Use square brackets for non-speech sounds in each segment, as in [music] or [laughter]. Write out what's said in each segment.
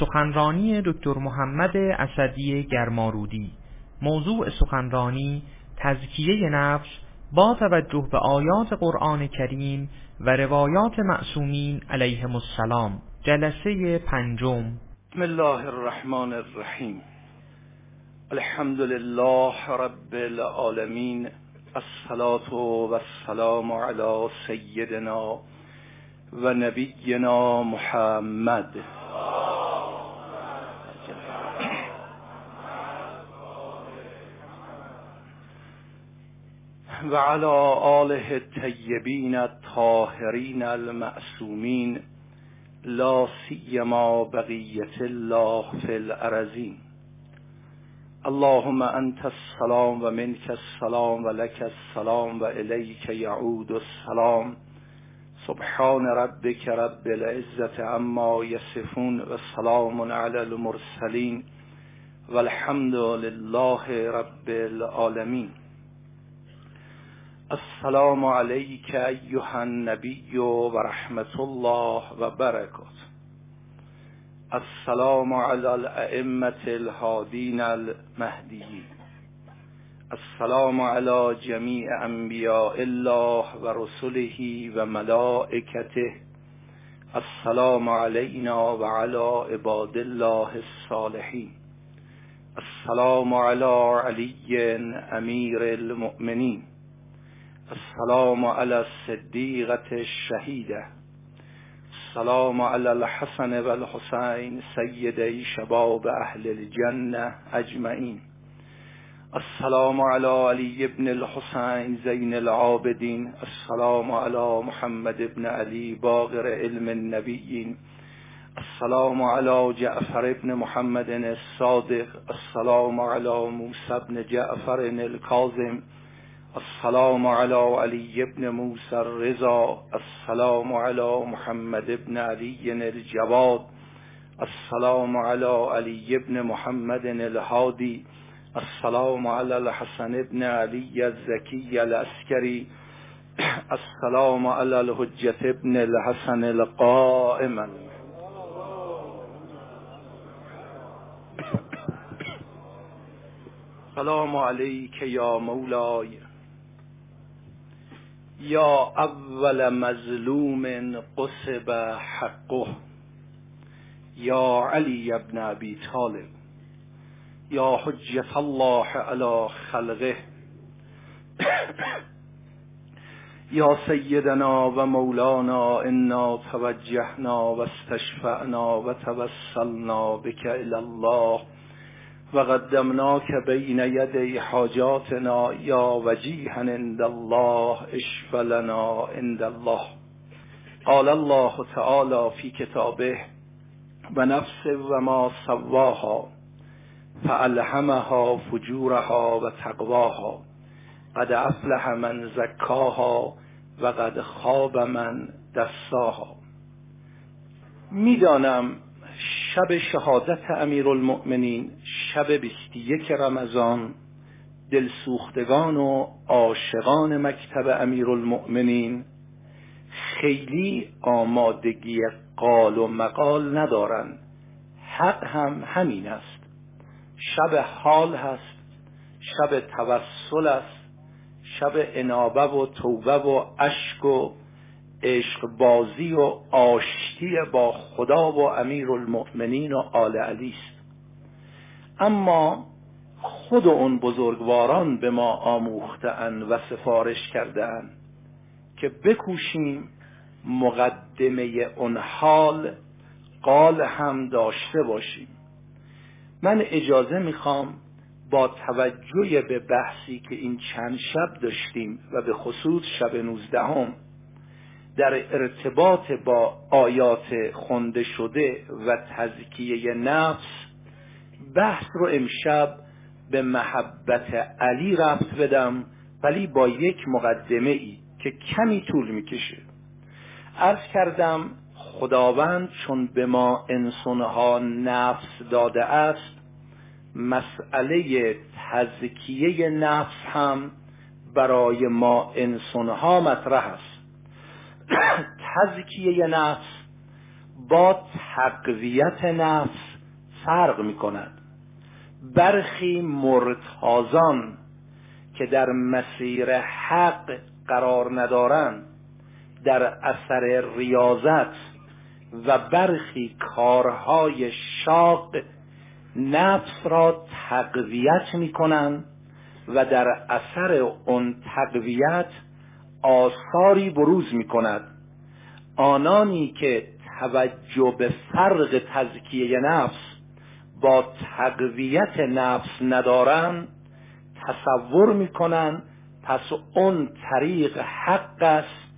سخنرانی دکتر محمد اسدی گرمارودی. موضوع سخنرانی تزکیه نفس با توجه به آیات قرآن کریم و روایات معصومین علیهم السلام. جلسه پنجم. بسم الله الرحمن الرحیم. الحمد لله رب العالمین. الصلاة و السلام علی سیدنا و نبینا محمد. علی آله الطیبین الطاهرین المعصومین لا سیما بقیت الله فی الارزین اللهم انت السلام و منك السلام و لك السلام و الیک یعود السلام. سبحان ربك رب العزة عما و سلام علی المرسلین. والحمد لله رب العالمین. السلام علیک ایها النبی و رحمت الله و برکاته السلام علی الائمة الهادین المهدیین. السلام علی جمیع انبیاء الله و رسله و ملائکته. السلام علینا و علی عباد الله الصالحین. السلام علی علی امیر المؤمنین. السلام علی الصدیقة الشهیده السلام علی الحسن و الحسین سیدی شباب اهل الجنه اجمعین. السلام علی علی ابن الحسین زین العابدین. السلام علی محمد ابن علی باقر علم النبیین. السلام علی جعفر ابن محمد الصادق. السلام علی موسی ابن جعفر الكاظم السلام علی علی ابن موسى الرضا السلام علی محمد ابن علی الجواد السلام علی علی ابن محمد الهادی السلام علی الحسن ابن علی الزکی الاسکری السلام علی الحجة ابن الحسن القائم. سلام علیک یا مولای یا اول مظلوم قصب حقه. یا علی ابن ابی طالب. یا حجت الله علی خلقه. یا سیدنا و مولانا انا توجهنا و استشفعنا و توسلنا بك الله. و قدمناک بین یدی حاجاتنا یا وجیها عند الله اشف لنا عند الله. قال الله تعالی فی کتابه و نفس و ما سواها فالهمها فجورها و تقواها. قد افلح من زکاها و قد خواب من دساها. می‌دانم شب شهادت امیرالمؤمنین شب 21 رمضان دلسوختگان و عاشقان مکتب امیرالمؤمنین. خیلی آمادگی قال و مقال ندارند حق هم همین است. شب حال هست شب توسل است شب انابه و توبه و اشک و عشق بازی و آشتی با خدا و امیر المؤمنین و آل علی است. اما خود اون بزرگواران به ما آموختن و سفارش کردن که بکوشیم مقدمه اون حال قال هم داشته باشیم. من اجازه می‌خوام با توجه به بحثی که این چند شب داشتیم و به خصوص شب نوزدهم در ارتباط با آیات خونده شده و تزکیه نفس بحث رو امشب به محبت علی رفت بدم ولی با یک مقدمه ای که کمی طول می‌کشه. عرض کردم خداوند چون به ما انسانها نفس داده است مسئله تزکیه نفس هم برای ما انسانها مطرح است. تزکیه نفس با تقویت نفس فرق می کند برخی مرتازان که در مسیر حق قرار ندارند در اثر ریاضت و برخی کارهای شاق نفس را تقویت می کنند و در اثر اون تقویت آثاری بروز می کند آنانی که توجه به فرق تزکیه نفس با تقویت نفس ندارن تصور می‌کنن پس اون طریق حق است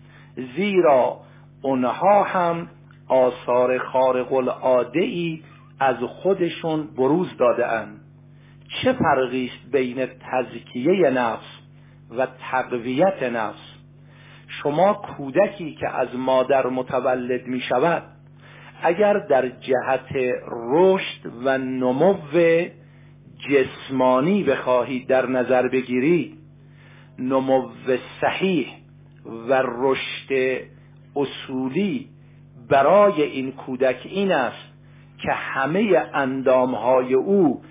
زیرا اونها هم آثار خارق العاده ای از خودشون بروز داده اند. چه فرقی است بین تزکیه نفس و تقویت نفس؟ شما کودکی که از مادر متولد می شود اگر در جهت رشد و نمو جسمانی بخواهید در نظر بگیرید نمو صحیح و رشد اصولی برای این کودک این است که همه اندامهای او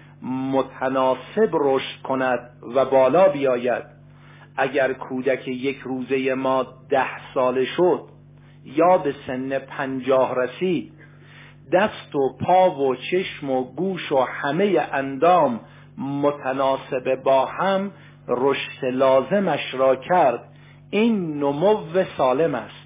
متناسب رشد کند و بالا بیاید. اگر کودک یک روزه ما ده ساله شد یا به سن پنجاه رسید دست و پا و چشم و گوش و همه اندام متناسب با هم رشد لازمش را کرد. این نمو سالم است.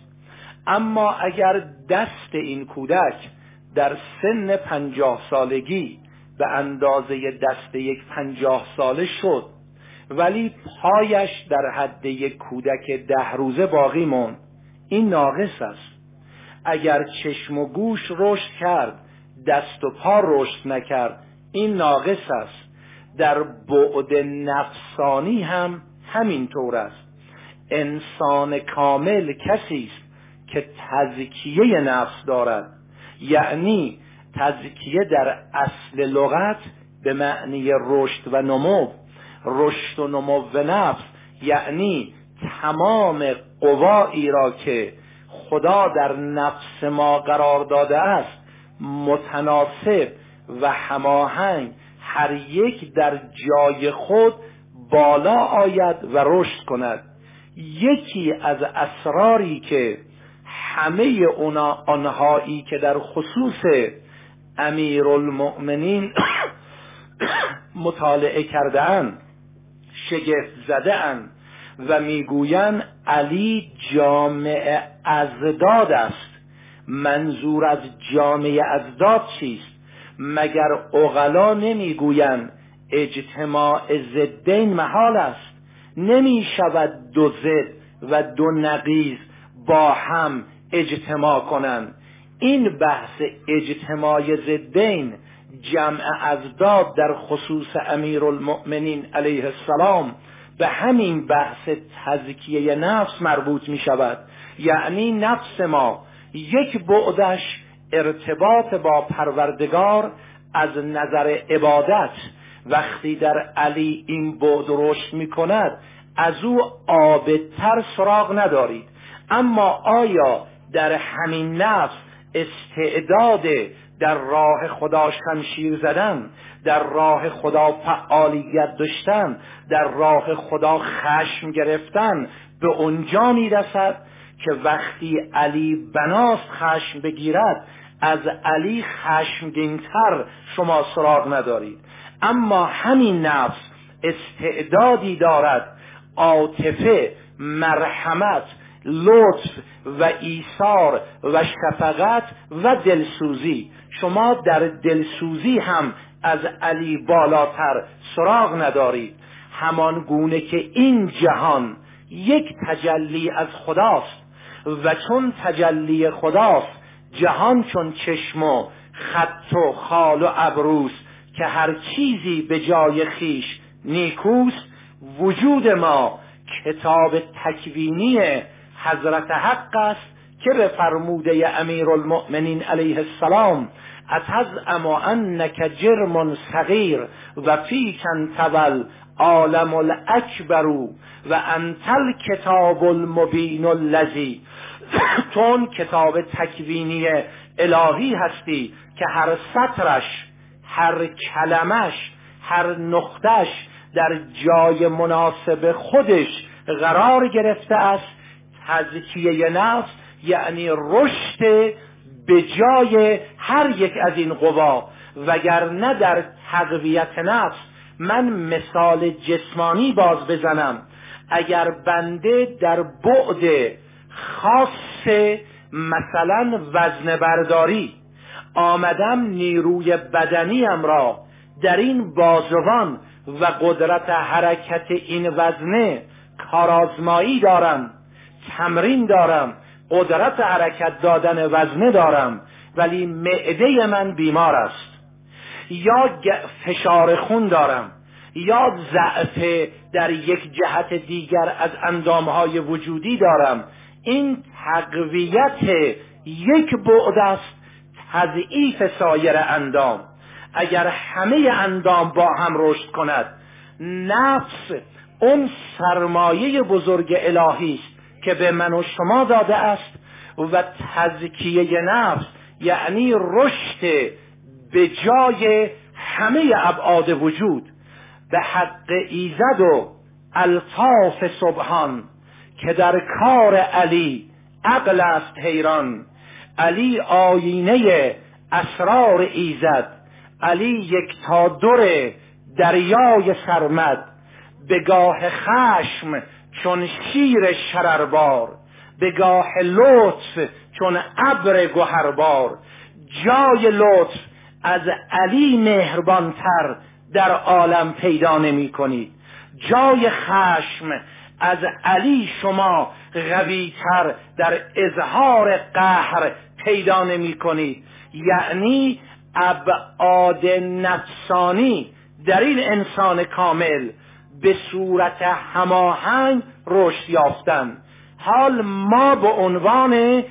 اما اگر دست این کودک در سن پنجاه سالگی به اندازه دست یک پنجاه ساله شد ولی پایش در حد یک کودک ده روزه باقی موند. این ناقص است. اگر چشم و گوش رشد کرد دست و پا رشد نکرد این ناقص است. در بعد نفسانی هم همین طور است. انسان کامل کسی است که تزکیه نفس دارد. یعنی تزکیه در اصل لغت به معنی رشد و نمو. رشد و نمو نفس یعنی تمام قوایی را که خدا در نفس ما قرار داده است متناسب و هماهنگ. هر یک در جای خود بالا آید و رشد کند. یکی از اسراری که همه اونا آنهایی که در خصوص امیر المؤمنین [coughs] مطالعه کردن شگفت زده و می‌گویند علی جامع ازداد است. منظور از جامعه ازداد چیست؟ مگر اغلا نمی‌گویند اجتماع ضدین محال است؟ نمی شود دو ضد و دو نقیز با هم اجتماع کنند. این بحث اجتماع ضدین جمع ازداد در خصوص امیر المؤمنین علیه السلام به همین بحث تزکیه نفس مربوط می شود. یعنی نفس ما یک بعدش ارتباط با پروردگار از نظر عبادت. وقتی در علی این بعد رشد می کند از او آبتر سراغ ندارید. اما آیا در همین نفس استعداد در راه خدا شمشیر زدن در راه خدا فعالیت داشتن در راه خدا خشم گرفتن به اونجا می‌رسد که وقتی علی بناست خشم بگیرد از علی خشمگینتر شما سراغ ندارید. اما همین نفس استعدادی دارد عاطفه مرحمت لطف و ایثار و شفقت و دلسوزی. شما در دلسوزی هم از علی بالاتر سراغ ندارید. همان گونه که این جهان یک تجلی از خداست و چون تجلی خداست جهان چون چشم و خط و خال و ابروس که هر چیزی به جای خیش نیکوست وجود ما کتاب تکوینی حضرت حق است که به فرموده امیر علیه السلام. اتزعم انک جرم صغیر و فیکن تول عالم الاکبر و انتل کتاب المبین الذی. [coughs] تون کتاب تکوینی الهی هستی که هر سطرش هر کلمش هر نقطش در جای مناسب خودش قرار گرفته است. تزکیه نفس یعنی رشد به جای هر یک از این قوا وگرنه در تقویت نفس من مثال جسمانی باز بزنم. اگر بنده در بعد خاص مثلا وزن برداری آمدم نیروی بدنیم را در این بازوان و قدرت حرکت این وزنه کارازمایی دارم تمرین دارم قدرت حرکت دادن وزنه دارم ولی معده من بیمار است. یا فشار خون دارم یا ضعف در یک جهت دیگر از اندامهای وجودی دارم. این تقویت یک بعد است تضعیف سایر اندام. اگر همه اندام با هم رشد کند نفس اون سرمایه بزرگ الهی است. که به من و شما داده است و تزکیه نفس یعنی رشد به جای همه ابعاد وجود به حق ایزد و الطاف سبحان که در کار علی عقل است حیران. علی آینه اسرار ایزد علی یک تا دور دریای سرمد. به گاه خشم چون شیر شرربار به گاه لطف چون ابر گهربار جای لطف از علی مهربانتر در عالم پیدا نمی کنید جای خشم از علی شما قویتر در اظهار قهر پیدا نمی کنید یعنی ابعاد نفسانی در این انسان کامل به صورت هماهنگ رشد یافتن. حال ما به عنوان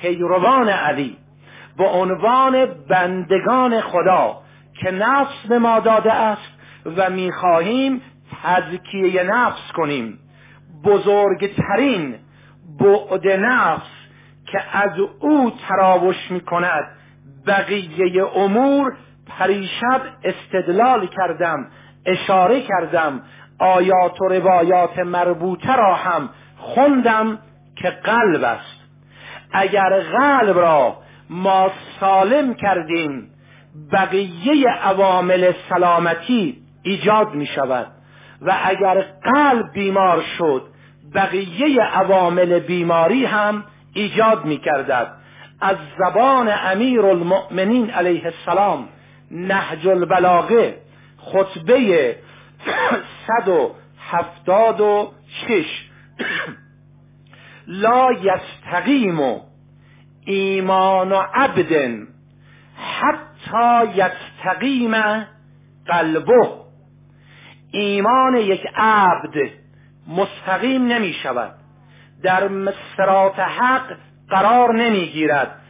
پیروان علی به عنوان بندگان خدا که نفس به ما داده است و می‌خواهیم تزکیه نفس کنیم. بزرگترین بعد نفس که از او تراوش می کند بقیه امور پریشب استدلال کردم اشاره کردم آیات و روایات مربوطه را هم خوندم که قلب است. اگر قلب را ما سالم کردیم بقیه عوامل سلامتی ایجاد می شود. و اگر قلب بیمار شد بقیه عوامل بیماری هم ایجاد می کردد. از زبان امیر المؤمنین علیه السلام نهج البلاغه خطبه صد و هفتاد و شش. لا یستقیم ایمان و عبد حتی یستقیم قلبه. ایمان یک عبد مستقیم نمی شود. در مسرات حق قرار نمی گیرد.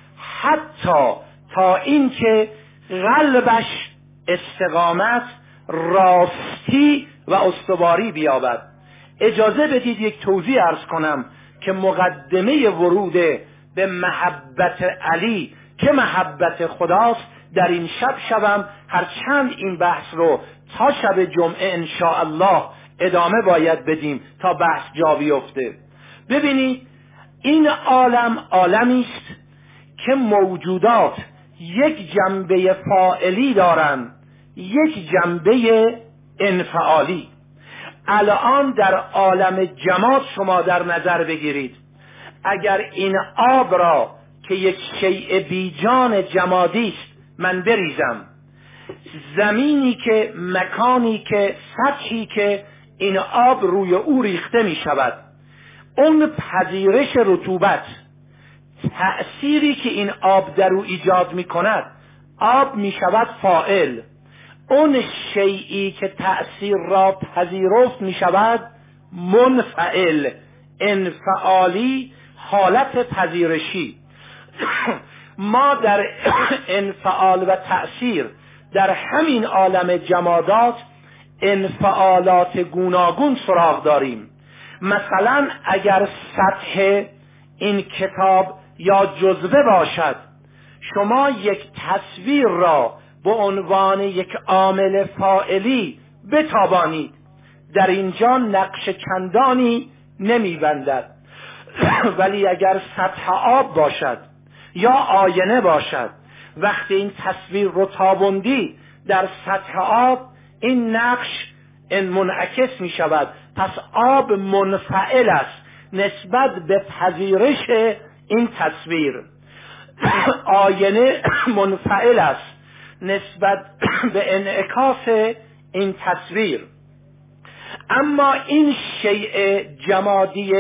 حتی تا اینکه قلبش استقامت راستی و استواری بیابد. اجازه بدید یک توضیح ارز کنم که مقدمه ورود به محبت علی که محبت خداست در این شب شبم هرچند این بحث رو تا شب جمعه الله ادامه باید بدیم تا بحث جا بیفته. ببینید این عالم عالمی است که موجودات یک جنبه فائلی دارند. یک جنبه انفعالی. الان در عالم جماد شما در نظر بگیرید. اگر این آب را که یک شیء بیجان جمادی است من بریزم. زمینی که مکانی که سطحی که این آب روی او ریخته می شود. اون پذیرش رطوبت. تأثیری که این آب در او ایجاد می کند آب می شود فائل اون شیعی که تأثیر را پذیرفت می شود منفعل انفعالی حالت پذیرشی. ما در انفعال و تأثیر در همین عالم جمادات انفعالات گوناگون سراغ داریم. مثلا اگر سطح این کتاب یا جزوه باشد شما یک تصویر را به عنوان یک عامل فائلی بتابانید. در اینجا نقش چندانی نمیبندد. [clears throat] ولی اگر سطح آب باشد یا آینه باشد وقتی این تصویر رو تابندی در سطح آب این نقش این منعکس می شود پس آب منفعل است نسبت به پذیرش این تصویر. [clears throat] آینه [clears throat] منفعل است. نسبت [clears throat] به انعکاس این تصویر. اما این شیء جمادی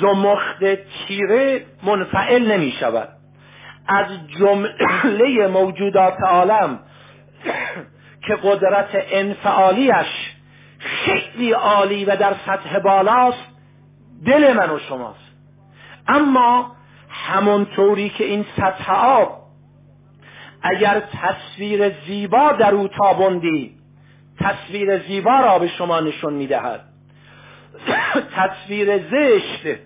زمخت تیره منفعل نمی شود. از جمله [clears throat] موجودات عالم [clears throat] که قدرت انفعالیش خیلی عالی و در سطح بالاست دل من و شماست. اما همونطوری که این سطح آب اگر تصویر زیبا در او تابندی تصویر زیبا را به شما نشون می‌دهد. [coughs] تصویر زشت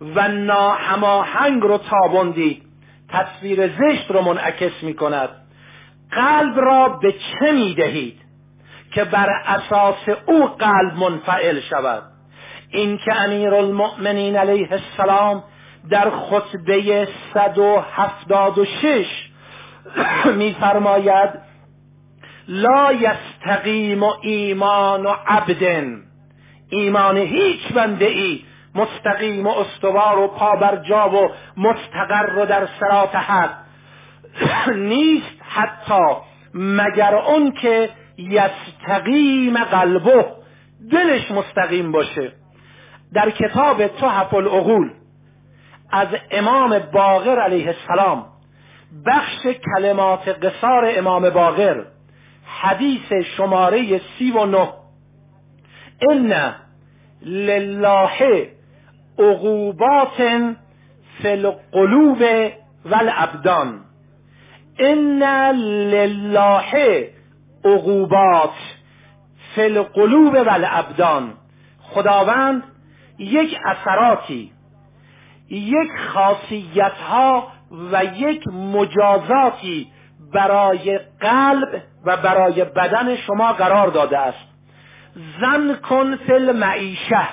و ناهماهنگ رو تابندی تصویر زشت رو منعکس می کند قلب را به چه می دهید که بر اساس او قلب منفعل شود؟ این که امیر المؤمنین علیه السلام در خطبه 176 [coughs] میفرماید لا یستقیم و ایمان و عبدن. ایمان هیچ بنده ای مستقیم و استوار و پابرجا و مستقر رو در سرات حق [coughs] نیست حتی مگر اون که یستقیم قلبه. دلش مستقیم باشه. در کتاب تحف العقول از امام باقر علیه السلام بخش کلمات قصار امام باقر حدیث شماره سی و نه. ان لله عقوبات فی القلوب والابدان. ان لله عقوبات فی القلوب والابدان. خداوند یک اثراتی یک خاصیت ها و یک مجازاتی برای قلب و برای بدن شما قرار داده است. زن کن فل معیشه.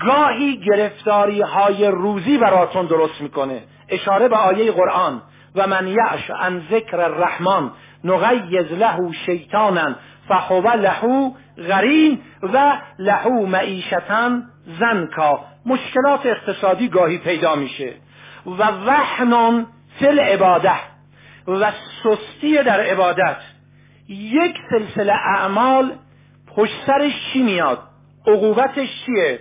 گاهی گرفتاری های روزی براتون درست می‌کنه. اشاره به آیه قرآن. و من یعش عن ذکر الرحمن نغیز له شیطانا فهو له غرین و له معیشتا زنکا. مشکلات اقتصادی گاهی پیدا میشه. و وحنان فل عباده و سستی در عبادت. یک سلسله اعمال پشت سرش چی میاد؟ عقوبتش چیه؟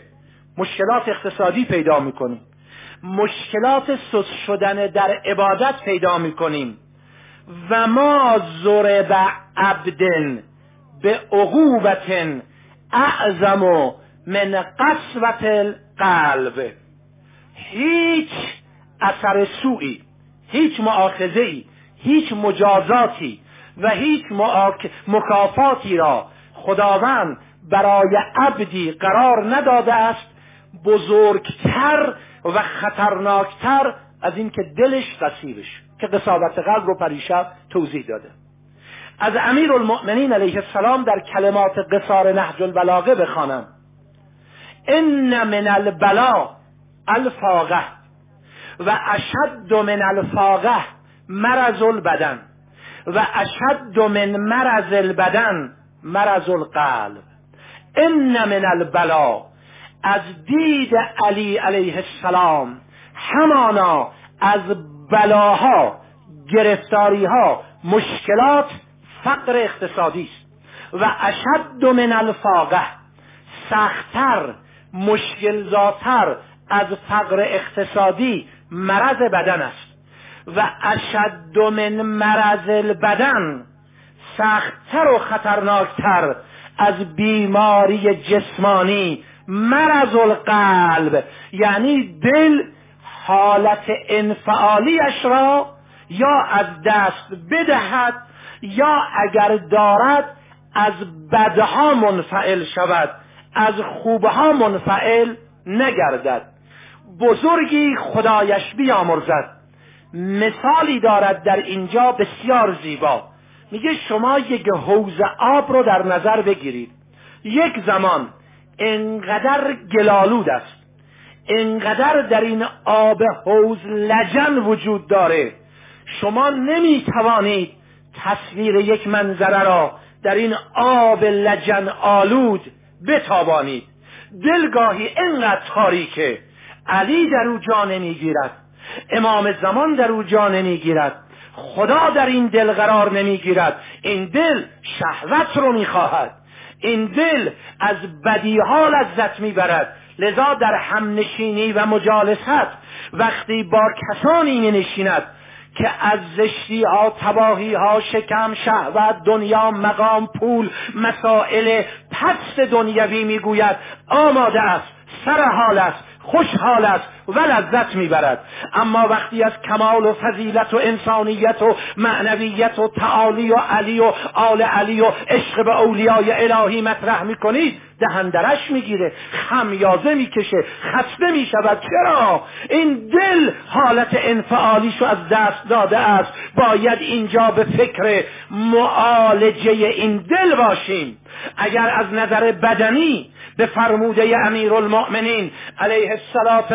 مشکلات اقتصادی پیدا می‌کنیم. مشکلات سست شدن در عبادت پیدا می‌کنیم. و ما ضرب عبدن به عقوبت اعظم من قصوت القلب. هیچ اثر سوئی هیچ معاخذه هیچ مجازاتی و هیچ مکافاتی را خداوند برای عبدی قرار نداده است بزرگتر و خطرناکتر از اینکه دلش قصیرش که قصابت قلب رو پریشب توضیح داده. از امیر المؤمنین علیه السلام در کلمات قصار نهج البلاغه بخوانم. ان من البلا الفاقه. و اشد من الفاقه مرض البدن. و اشد من مرض البدن مرض القلب. ان من البلا از دید علی علیه السلام همانا از بلاها گرفتاریها مشکلات فقر اقتصادی است. و اشد من الفاقه سختتر مشکلزاتر از فقر اقتصادی مرض بدن است. و اشد من مرض البدن سختتر و خطرناکتر از بیماری جسمانی. مرض القلب یعنی دل حالت انفعالیش را یا از دست بدهد یا اگر دارد از بدها منفعل شود از خوبها منفعل نگردد. بزرگی خدایش بیامرزد. مثالی دارد در اینجا بسیار زیبا. میگه شما یک حوز آب رو در نظر بگیرید. یک زمان انقدر گلالود است. انقدر در این آب حوز لجن وجود داره. شما نمی توانید تصویر یک منظره را در این آب لجن آلود بتابانید. دلگاهی انقدر تاریکه. علی در او جا نمی‌گیرد. امام زمان در او جا نمی‌گیرد. خدا در این دل قرار نمی‌گیرد. این دل شهوت رو می‌خواهد. این دل از بدیها لذت می‌برد. لذا در همنشینی و مجالست وقتی با کسانی می نشیند که از زشتی ها تباهی ها شکم شهوت دنیا مقام پول مسائل پست دنیوی می‌گوید آماده است. سر حال است خوشحال است و لذت می‌برد. اما وقتی از کمال و فضیلت و انسانیت و معنویت و تعالی و علی و آل علی و عشق به اولیای الهی مطرح می‌کنید دهندرش می‌گیره خمیازه می‌کشه خسته می‌شود. چرا؟ این دل حالت انفعالیشو از دست داده است. باید اینجا به فکر معالجه این دل باشیم. اگر از نظر بدنی به فرموده امیر المؤمنین علیه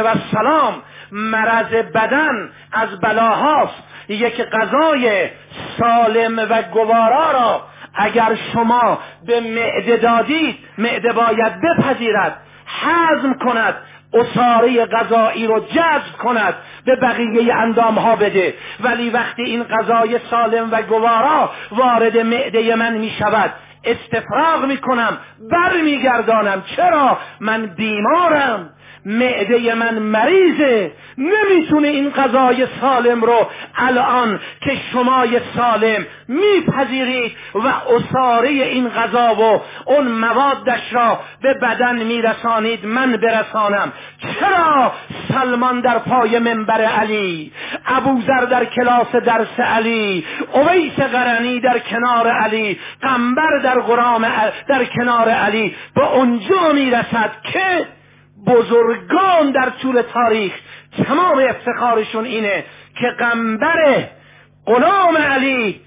السلام مرض بدن از بلاهاست. یک غذای سالم و گوارا را اگر شما به معده دادید معده باید بپذیرد حزم کند اصاره غذایی رو جذب کند به بقیه اندام ها بده. ولی وقتی این غذای سالم و گوارا وارد معده من می شود استفراغ می کنم بر می گردانم چرا؟ من بیمارم. معده من مریضه. نمی‌تونه این غذای سالم رو الان که شمای سالم میپذیرید و اصاره این غذا و اون موادش را به بدن میرسانید من برسانم. چرا سلمان در پای منبر علی ابوذر در کلاس درس علی اویس قرنی در کنار علی قنبر در غرام در کنار علی به اونجا می‌رسد که بزرگان در طول تاریخ تمام افتخارشون اینه که قنبر غلام علی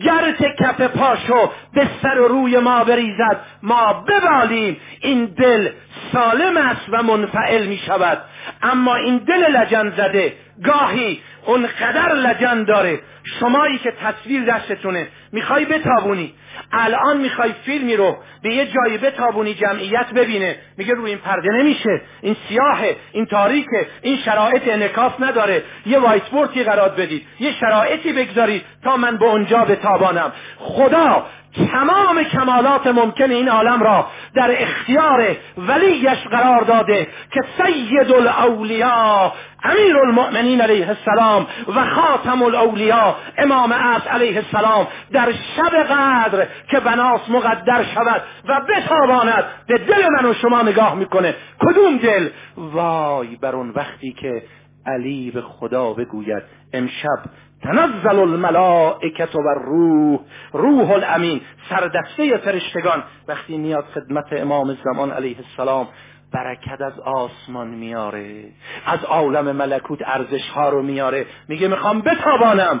گرت کف پاشو به سر و روی ما بریزد. ما ببالیم. این دل سالم است و منفعل می شود. اما این دل لجن زده. گاهی اون قدر لجن داره. شمایی که تصویر دستتونه. می‌خوای بتابونی. الان می‌خوای فیلمی رو به یه جایی بتابونی جمعیت ببینه. میگه روی این پرده نمیشه. این سیاهه این تاریکه این شرایط انکاف نداره. یه وایت بورتی قرار بدید. یه شرایطی بگذارید تا من به اونجا بتابانم. خدا تمام کمالات ممکن این عالم را در اختیار ولیش قرار داده که سید الاولیا امیر المؤمنین علیه السلام و خاتم الاولیا امام عصر علیه السلام در شب قدر که بناس مقدر شود و بتاباند. به دل من و شما نگاه می‌کنه. کدوم دل؟ وای بر اون وقتی که علی به خدا بگوید امشب تنزل الملائکت و روح روح الامین سردسته فرشتگان. وقتی میاد خدمت امام زمان علیه السلام برکت از آسمان میاره از عالم ملکوت ارزش ها رو میاره. میگه می‌خوام بتابانم.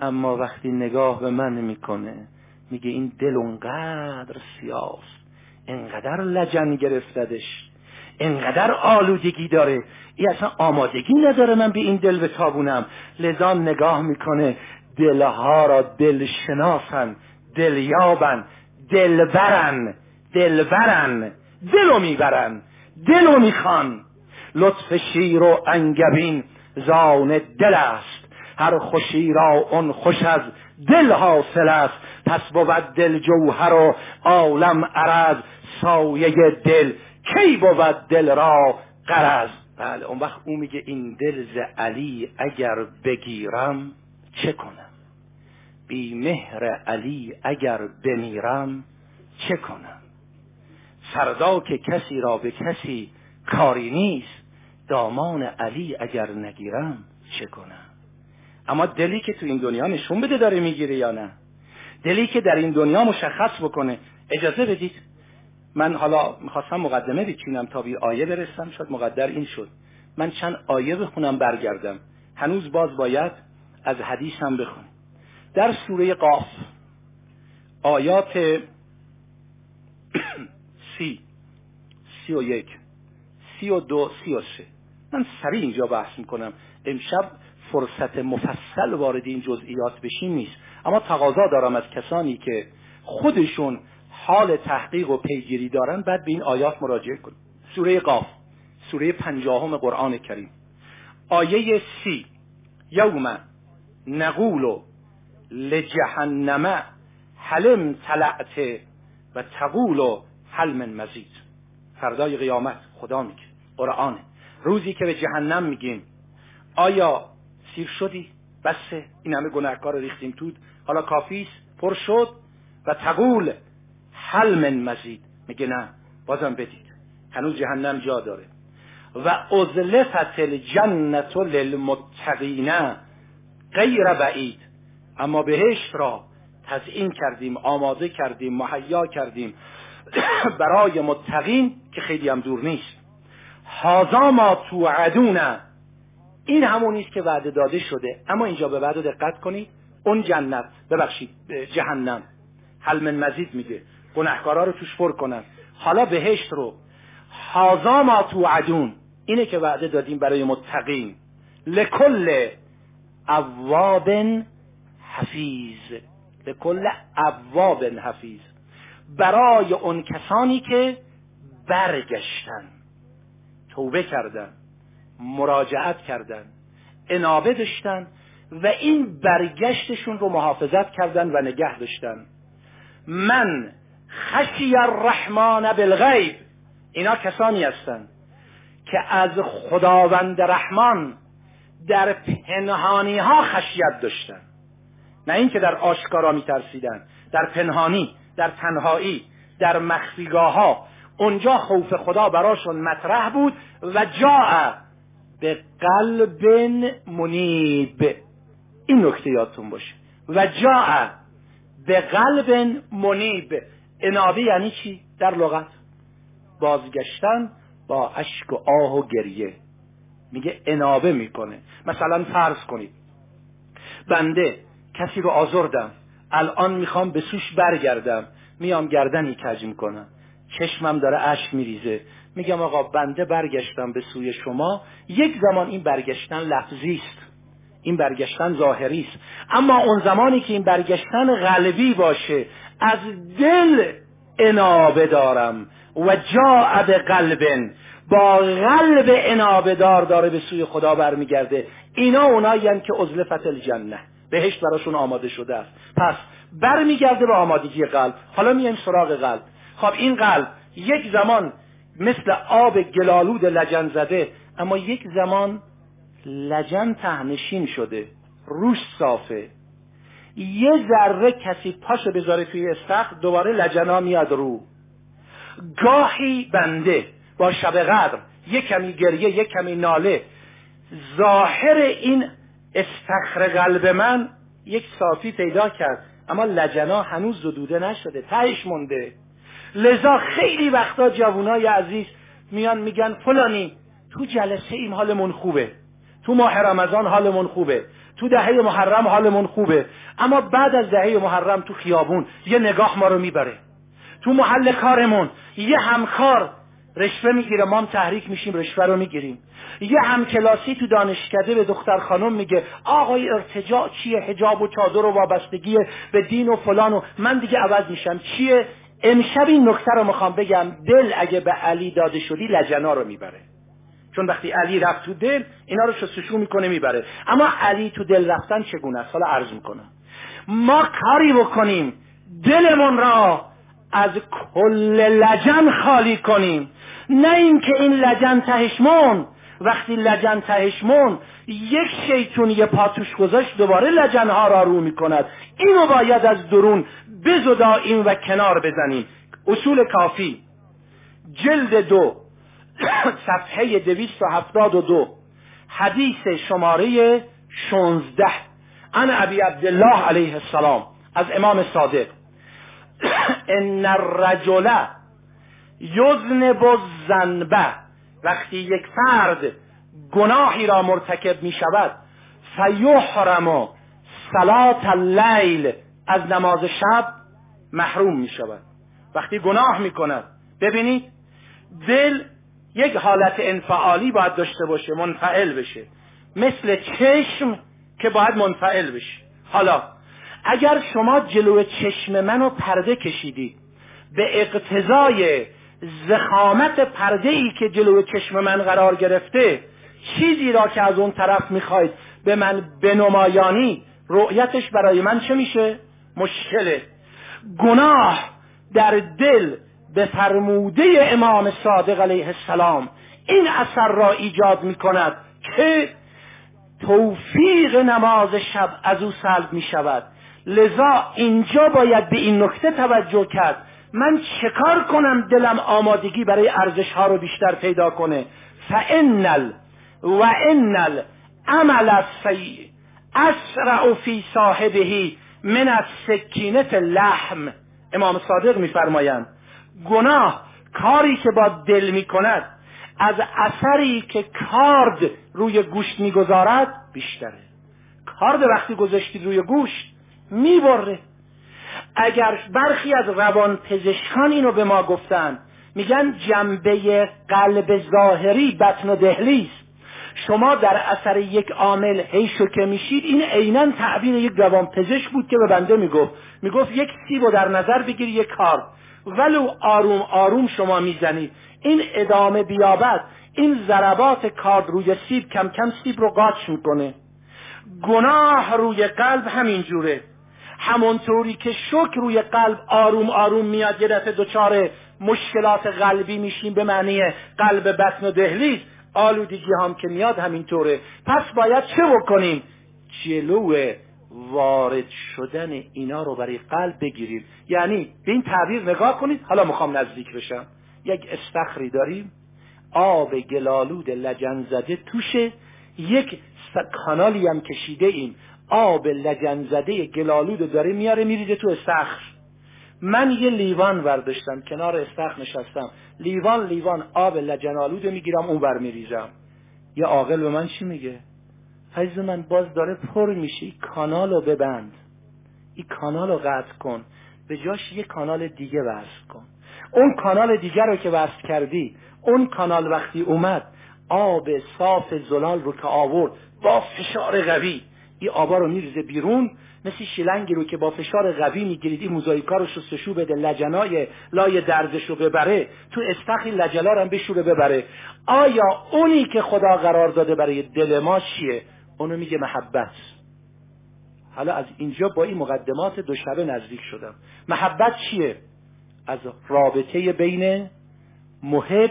اما وقتی نگاه به من می‌کنه میگه این دل اونقدر سیاست انقدر لجن گرفتدش انقدر آلودگی داره. ای اصلا آمادگی نداره من به این دل بتابونم. لذا نگاه می‌کنه دلها را دلشناسن دلیابن دلبرن دلبرن دلو می‌برن دلو می‌خوان. لطف شیر و انگبین زان دل است. هر خوشی را اون خوش از دل حاصل است. پس بود دل جوهر و عالم عرض سایه دل. کی بود دل را قرض بله اون وقت او میگه این دل ز علی اگر بگیرم چه کنم؟ بی مهر علی اگر بمیرم چه کنم؟ فردا که کسی را به کسی کاری نیست دامان علی اگر نگیرم چه کنم؟ اما دلی که تو این دنیا نشون بده داره می‌گیره یا نه؟ دلی که در این دنیا مشخص بکنه اجازه بدید من حالا می‌خواستم مقدمه بچینم تا بی آیه برسم شد مقدر این شد. من چند آیه بخونم برگردم. هنوز باز باید از حدیث هم بخونیم در سوره قاف آیات [clears throat] سی سی و یک سی و دو سی و سه. من سریع اینجا بحث می‌کنم. امشب فرصت مفصل وارد این جزئیات بشیم نیست. اما تقاضا دارم از کسانی که خودشون حال تحقیق و پیگیری دارن بعد به این آیات مراجعه کنیم. سوره قاف سوره پنجاهم قرآن کریم. آیه سی یوم نقول لجهنم حلم تلعت و تقول حل من مزید. فردای قیامت خدا میگه قرآنه. روزی که به جهنم میگیم. آیا سیر شدی؟ بسه این همه گناهکار ریختیم تو. حالا کافیست؟ پر شد. و تقول حل من مزید. میگه نه. بازم بدید. هنوز جهنم جا داره. و ازلفت الجنت للمتقین. غیر بعید. اما بهشت را تزئین کردیم آماده کردیم مهیا کردیم. [coughs] برای متقین که خیلی هم دور نیست. هازا ما توعدون. این همونی است که وعده داده شده. اما اینجا به وعده دقت کنید. اون جنت. ببخشید جهنم. حل من مزید میگه. گناهکارا رو توش پر کنن. حالا بهشت رو. هازا ما توعدون. اینه که وعده دادیم برای متقین. لکل اواب حفیظ. لکل اواب حفیظ. برای اون کسانی که برگشتن. توبه کردن. مراجعت کردن. انابه داشتن. و این برگشتشون رو محافظت کردن و نگه داشتن. من خشی الرحمن بالغیب. اینا کسانی هستند که از خداوند رحمان در پنهانی ها خشیت داشتن. نه اینکه در آشکارا میترسیدن در پنهانی در تنهایی در مخفیگاه ها اونجا خوف خدا براشون مطرح بود و جا به قلب منیب. این نکته یادتون باشه. و جا به قلب منیب. انابه یعنی چی؟ در لغت. بازگشتن با اشک و آه و گریه. میگه انابه می‌کنه. مثلا فرض کنید. بنده کسی رو آزردم. الان می‌خوام به سوش برگردم. میام گردنی کج می‌کنم چشمم داره اشک میریزه. میگم آقا بنده برگشتم به سوی شما. یک زمان این برگشتن لفظی است. این برگشتن ظاهری است. اما اون زمانی که این برگشتن قلبی باشه از دل انابه دارم و جا به قلبن با قلب انابه دار داره به سوی خدا برمیگرده. اینا اونایی که ازلفت الجنه. بهشت براشون آماده شده است. پس برمیگرده به آمادگی قلب. حالا میایم سراغ قلب. خب این قلب یک زمان مثل آب گلالود لجن زده اما یک زمان لجن تهنشین شده. روش صافه. یه ذره کسی پاشو بذاره توی استخر دوباره لجنا میاد رو. گاهی بنده با شب قدر یک کمی گریه یک کمی ناله. ظاهر این استخر قلب من یک صافی پیدا کرد اما لجنا هنوز زدوده نشده تهش مونده. لذا خیلی وقتا جوانای عزیز میان میگن فلانی تو جلسه این حالمون خوبه. تو ماه رمضان حالمون خوبه. تو دهه محرم حالمون خوبه. اما بعد از دهه محرم تو خیابون یه نگاه ما رو می‌بره. تو محل کارمون یه همکار رشوه می‌گیره ما تحریک میشیم رشوه رو می‌گیریم. یه همکلاسی تو دانشکده به دختر خانم میگه آقای ارتجاع چیه؟ حجاب و چادر و وابستگی به دین و فلان و من دیگه عوض میشم. چیه؟ امشب این نکته رو می‌خوام بگم دل اگه به علی داده شدی لجنا رو می‌بره. چون وقتی علی رفت تو دل اینا رو شستشو می‌کنه می‌بره. اما علی تو دل رفتن چگونه است؟ حالا عرض می‌کنم. ما کاری بکنیم دلمون را از کل لجن خالی کنیم. نه اینکه این لجن تهشمون وقتی لجن تهشمون یک شیطون یه پاتوش گذاشت دوباره لجنها را رو می‌کند. اینو باید از درون بزداییم و کنار بزنیم. اصول کافی. جلد دو. [coughs] صفحه دویست و هفتاد و دو. حدیث شماره شونزده ان ابی عبدالله علیه السلام از امام صادق. [coughs] ان الرجل یذنب الذنب. وقتی یک فرد گناهی را مرتکب می شود فیحرم صلات اللیل. از نماز شب محروم می شود وقتی گناه می کند ببینید دل یک حالت انفعالی باید داشته باشه منفعل بشه. مثل چشم که باید منفعل بشه. حالا اگر شما جلو چشم منو پرده کشیدید به اقتضای زخامت پرده ای که جلو چشم من قرار گرفته چیزی را که از اون طرف می‌خواید به من بنمایانی رؤیتش برای من چه میشه؟ مشکله. گناه در دل به فرموده امام صادق علیه السلام این اثر را ایجاد می کند که توفیق نماز شب از او سلب می شود لذا اینجا باید به این نکته توجه کرد. من چکار کنم دلم آمادگی برای ارزش ها رو بیشتر پیدا کنه؟ فانل و انل عمل السیء اسرع فی صاحبهی من از سکینت لحم امام صادق میفرمایند گناه کاری که با دل می‌کند از اثری که کارد روی گوشت می‌گذارد بیشتره. کارد وقتی گذاشتید روی گوشت می‌بره. اگر برخی از روان پزشکان اینو به ما گفتن میگن جنبه قلب ظاهری بطن و دهلیز شما در اثر یک عامل هیشو که میشید این عینا تعبیر یک روان پزشک بود که به بنده می‌گفت. می‌گفت یک سیب و در نظر بگیر یک کار ولو آروم آروم شما می‌زنید. این ادامه بیابد. این ضربات کارد روی سیب کم کم سیب رو قاچ می‌کنه. گناه روی قلب همین جوره. همونطوری که شک روی قلب آروم آروم میاد یه دفعه دچار مشکلات قلبی میشیم به معنی قلب بطن و دهلیز. آلودگی هم که میاد همینطوره. پس باید چه بکنیم؟ جلو وارد شدن اینا رو برای قلب بگیریم. یعنی به این تعبیر نگاه کنید. حالا می‌خوام نزدیک بشم. یک استخری داریم. آب گلالود لجن زده توشه. یک کانالی هم کشیده ایم. آب لجن زده گلالود داره میاره میریزه تو استخر. من یه لیوان ورداشتم. کنار استخر نشستم. لیوان لیوان آب لجنالود می‌گیرم اون بر میریزم. یه عاقل به من چی میگه؟ حیز من باز داره پر میشه. این کانال رو ببند. این کانال رو قطع کن. به جاش یه کانال دیگه وصل کن. اون کانال دیگه رو که وصل کردی اون کانال وقتی اومد آب صاف زلال رو که آورد با فشار قوی. این آبا رو میریزه بیرون مثل شیلنگی رو که با فشار قوی می‌گیرید این موزاییکا رو شستشو بده لجنای لای درزش رو ببره. تو استخی لجلا رو هم بشوره ببره. آیا اونی که خدا قرار داده برای دل ما چیه؟ اونو میگه محبت. حالا از اینجا با این مقدمات دو شبه نزدیک شدم. محبت چیه؟ از رابطه بین محب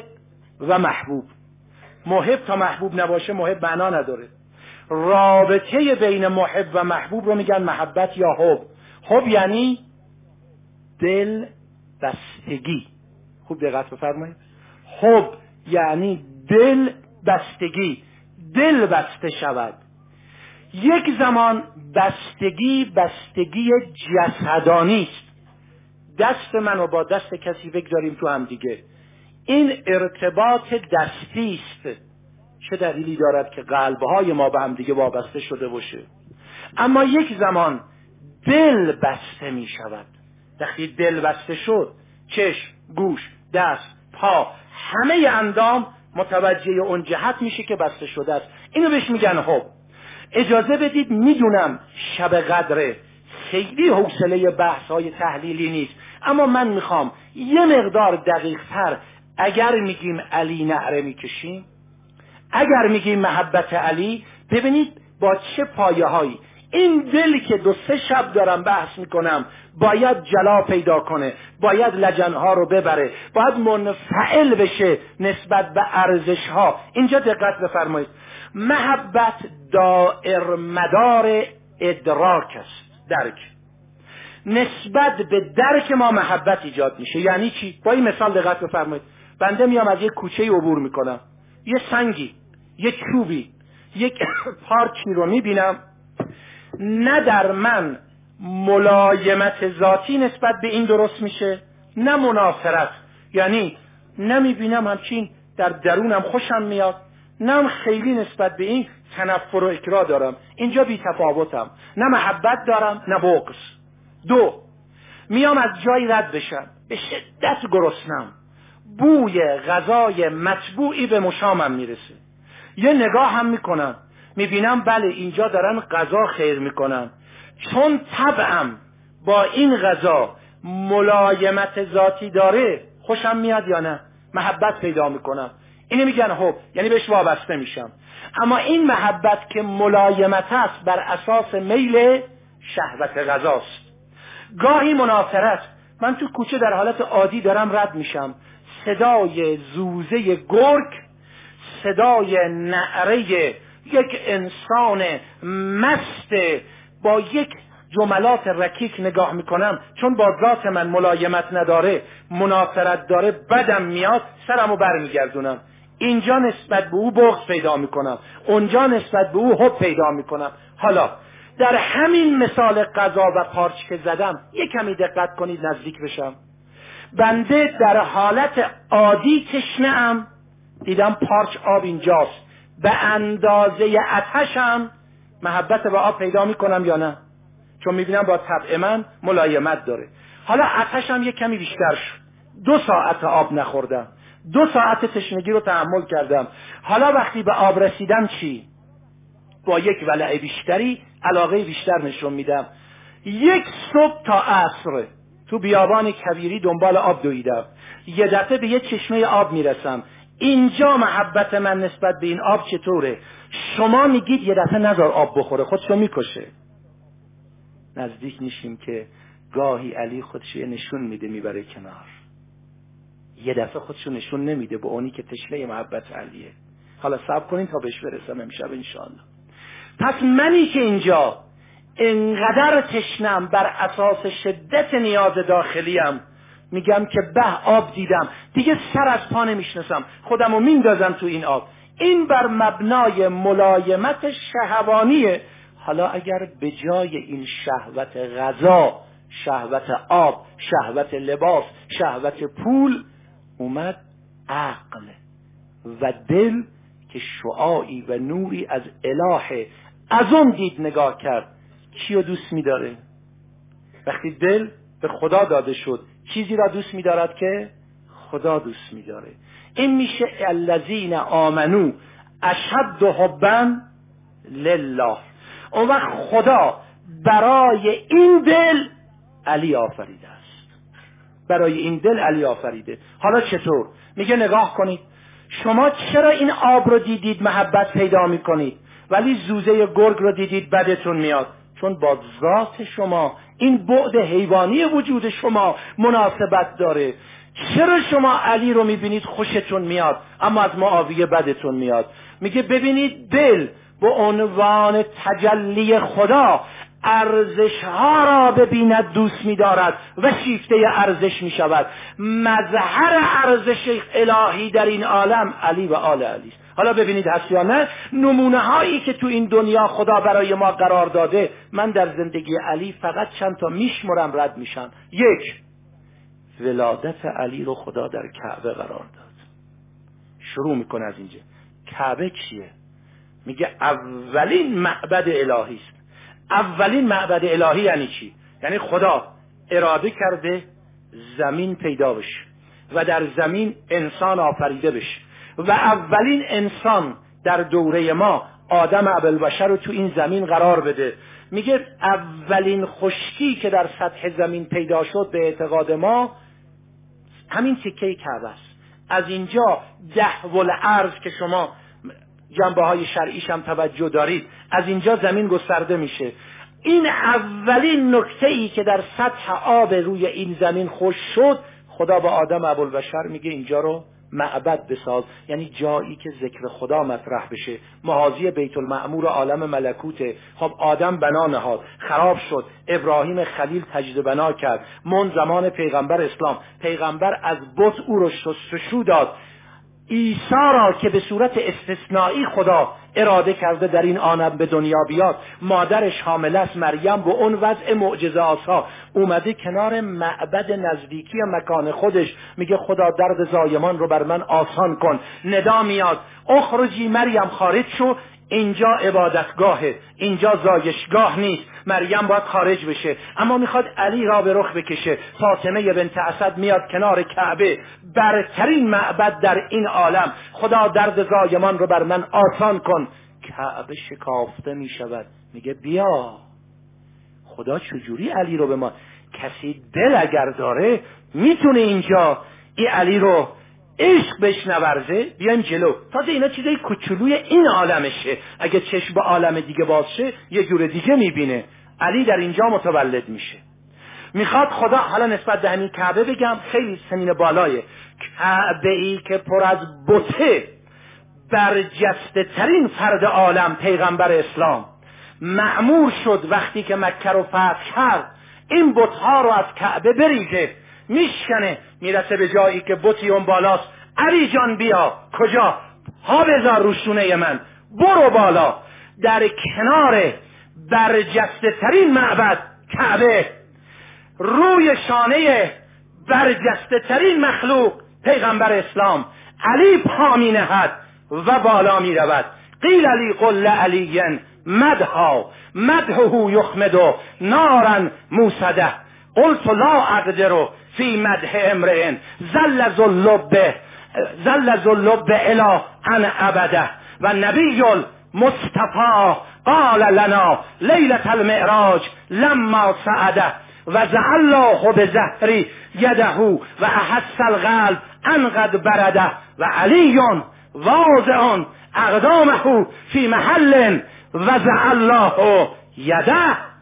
و محبوب. محب تا محبوب نباشه محب معنا نداره. رابطه بین محب و محبوب رو میگن محبت یا حب. حب یعنی دل بستگی. خوب دقت بفرمایید. حب یعنی دل بستگی. دل بسته شود. یک زمان بستگی بستگی جسدانی است. دست منو با دست کسی بگذاریم تو هم دیگه. این ارتباط دستی است. چه دلیلی دارد که قلبهای ما به هم دیگه وابسته شده باشه؟ اما یک زمان دل بسته می شود. وقتی دل بسته شد چشم گوش دست پا همه اندام متوجه اون جهت میشه که بسته شده است. اینو بهش میگن خب اجازه بدید می‌دونم شب قدره خیلی حوصله بحث های تحلیلی نیست اما من می‌خوام یه مقدار دقیق تر اگر میگیم علی نعره می‌کشیم اگر میگیم محبت علی ببینید با چه پایه هایی این دل که دو سه شب دارم بحث می‌کنم باید جلا پیدا کنه باید لجنها رو ببره باید منفعل بشه نسبت به ارزش ها اینجا دقت بفرمایید. محبت دائر مدار ادراک است درک. نسبت به درک ما محبت ایجاد میشه. یعنی چی؟ با این مثال دقت بفرمایید. بنده میام از یک کوچه عبور می‌کنم. یه سنگی یک چوبی یک [coughs] پارچی رو می‌بینم. نه در من ملایمت ذاتی نسبت به این درست میشه نه منافرت. یعنی نمی‌بینم همچین در درونم خوشم میاد. نه خیلی نسبت به این تنفر و اکرا دارم. اینجا بی تفاوتم. نه محبت دارم نه بغض. دو میام از جایی رد بشم. به شدت گرسنم. بوی غذای مطبوعی به مشامم می‌رسه. یه نگاه هم می‌کنم. می‌بینم بله اینجا دارن غذا خیر می‌کنن. چون طبعم با این غذا ملایمت ذاتی داره خوشم میاد یا نه؟ محبت پیدا می‌کنم. اینو میگن خب یعنی بهش وابسته میشم. اما این محبت که ملایمت است بر اساس میل شهوت غذاست. گاهی منافرت من تو کوچه در حالت عادی دارم رد میشم. صدای زوزه گرگ صدای نعره یک انسان مست با یک جملات رکیک نگاه می‌کنم. چون با ذات من ملایمت نداره منافرت داره بدم میاد سرمو برمیگردونم. اینجا نسبت به او بغض پیدا می‌کنم. اونجا نسبت به او حب پیدا می‌کنم. حالا در همین مثال قضا و پارچ که زدم یه کمی دقت کنید نزدیک بشم. بنده در حالت عادی تشنه ام دیدم پارچ آب اینجاست. به اندازه اتشم محبت به آب پیدا می‌کنم یا نه؟ چون می‌بینم با طبع من ملایمت داره. حالا اتشم یه کمی بیشتر شد. دو ساعت آب نخوردم. دو ساعت تشنگی رو تحمل کردم. حالا وقتی به آب رسیدم چی؟ با یک ولع بیشتری علاقه بیشتر نشون میدم. یک صبح تا عصر تو بیابان کبیری دنبال آب دویدم. یه دفعه به یه چشمه آب می‌رسم. اینجا محبت من نسبت به این آب چطوره؟ شما میگید یه دفعه نظر آب بخوره خودشو می‌کشه. نزدیک میشیم که گاهی علی خودش نشون میده می‌بره کنار. یه دفعه خودشو نشون نمیده به اونی که تشنه محبت علیه. حالا صبر کنین تا بهش برسم امشب انشاءالله. پس منی که اینجا انقدر تشنم بر اساس شدت نیاز داخلیم. میگم که به آب دیدم. دیگه سر از پا نمی‌شناسم. خودم رو میندازم تو این آب. این بر مبنای ملایمت شهوانیه حالا اگر به جای این شهوت غذا شهوت آب شهوت لباس شهوت پول اومد عقل و دل که شعاعی و نوری از اله از اون دید نگاه کرد. چی رو دوست میداره؟ وقتی دل به خدا داده شد چیزی را دوست میدارد که؟ خدا دوست میداره. این میشه الذین آمنو اشد حبا لله. اون وقت خدا برای این دل علی آفریده برای این دل علی آفریده. حالا چطور؟ میگه نگاه کنید. شما چرا این آب رو دیدید محبت پیدا می‌کنید؟ ولی زوزه گرگ رو دیدید بدتون میاد. چون با ذات شما این بعد حیوانی وجود شما مناسبت داره. چرا شما علی رو می‌بینید خوشتون میاد اما از معاویه بدتون میاد؟ میگه ببینید دل به عنوان تجلی خدا ارزش ها را ببیند دوست میدارد و شیفته ارزش می شود مظهر ارزش الهی در این عالم علی و آل علی حالا ببینید هست یا نه نمونه هایی که تو این دنیا خدا برای ما قرار داده من در زندگی علی فقط چند تا میشمرم رد میشم. یک ولادت علی رو خدا در کعبه قرار داد. شروع می‌کنه از اینجا. کعبه چیه؟ میگه اولین معبد الهی است. اولین معبد الهی یعنی چی؟ یعنی خدا اراده کرده زمین پیدا بشه و در زمین انسان آفریده بشه. و اولین انسان در دوره ما آدم بشر رو تو این زمین قرار بده. میگه اولین خشکی که در سطح زمین پیدا شد به اعتقاد ما همین تکه کعبه است. از اینجا ده ول ارز که شما جنبه های شرعیش هم توجه دارید. از اینجا زمین گسترده میشه. این اولین نکته ای که در سطح آب روی این زمین خوش شد خدا به آدم ابوالبشر میگه اینجا رو معبد بساز. یعنی جایی که ذکر خدا مطرح بشه. محاضی بیت المعمور عالم ملکوته. خب آدم بنا نهاد. خراب شد. ابراهیم خلیل تجد بنا کرد. من زمان پیغمبر اسلام. پیغمبر از بت او رو شستشو داد. عیسی را که به صورت استثنایی خدا اراده کرده در این آنم به دنیا بیاد مادرش حامله است مریم به اون وضع معجزه آسا. اومده کنار معبد نزدیکی مکان خودش میگه خدا درد زایمان رو بر من آسان کن. ندا میاد. اخرجی مریم خارج شو. اینجا عبادتگاهه اینجا زایشگاه نیست. مریم باید خارج بشه. اما می‌خواد علی را به رخ بکشه. فاطمه بنت اسد میاد کنار کعبه. برترین معبد در این عالم. خدا درد زایمان رو بر من آسان کن. کعبه شکافته می‌شود. میگه بیا. خدا چجوری علی رو به ما کسی دل اگر داره می‌تونه اینجا این علی رو عشق بهش نورزه بیایم جلو. تازه اینا چیزای کوچولوی این عالمشه. اگه چشم به عالم دیگه باز شه یه جور دیگه می‌بینه. علی در اینجا متولد میشه. می‌خواد خدا حالا نسبت به همین کعبه بگم خیلی سنین بالایه. کعبه ای که پر از بته برجسته ترین فرد عالم پیغمبر اسلام. معمور شد وقتی که مکه رو فتح کرد. این بتها رو از کعبه بریزه. میشکنه می‌رسه به جایی که بطی اون بالاست. علی جان بیا. کجا؟ ها بذار روشونه من. برو بالا. در کنار برجسته ترین معبد کعبه. روی شانه برجسته ترین مخلوق پیغمبر اسلام. علی پا می نهد و بالا می رود قیل علی قل علی مدها مدهه یخمد نارا موسده. قلت لا اقدر فی مده امرئ زل زلب زل زلب الی ان ابده. و نبی المصطفى قال لنا لیلة المعراج لما سعده و الله به زهری یده و احس القلب انقد برده و علی واضع اقدامه فی محل و الله یده.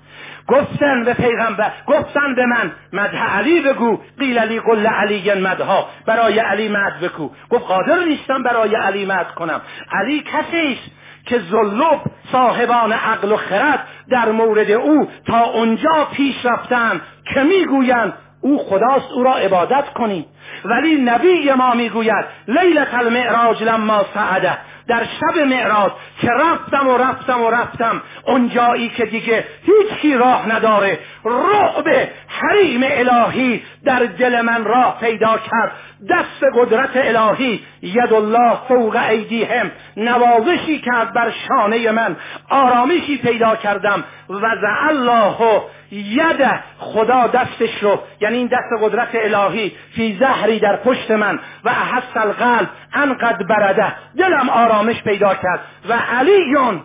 گفتن به پیغمبر گفتن به من. مدح علی بگو. قیل علی قل علی مدها برای علی مد بگو گفت قادر نیستم برای علی مد کنم. علی کسی که زلوب صاحبان عقل و خرد در مورد او تا اونجا پیش رفتن که می‌گویند او خداست او را عبادت کنید. ولی نبی ما می‌گوید لیلت المعراج لما سعده. در شب معراج که رفتم و رفتم و رفتم اون جایی که دیگه هیچی راه نداره. رعب حریم الهی در دل من راه پیدا کرد. دست قدرت الهی ید الله فوق ایدیهم. نوازشی کرد بر شانه من. آرامشی پیدا کردم. و الله ید خدا دستش رو. یعنی این دست قدرت الهی فی زهری در پشت من. و احس القلب انقد برده دلم آرامش پیدا کرد. و علیون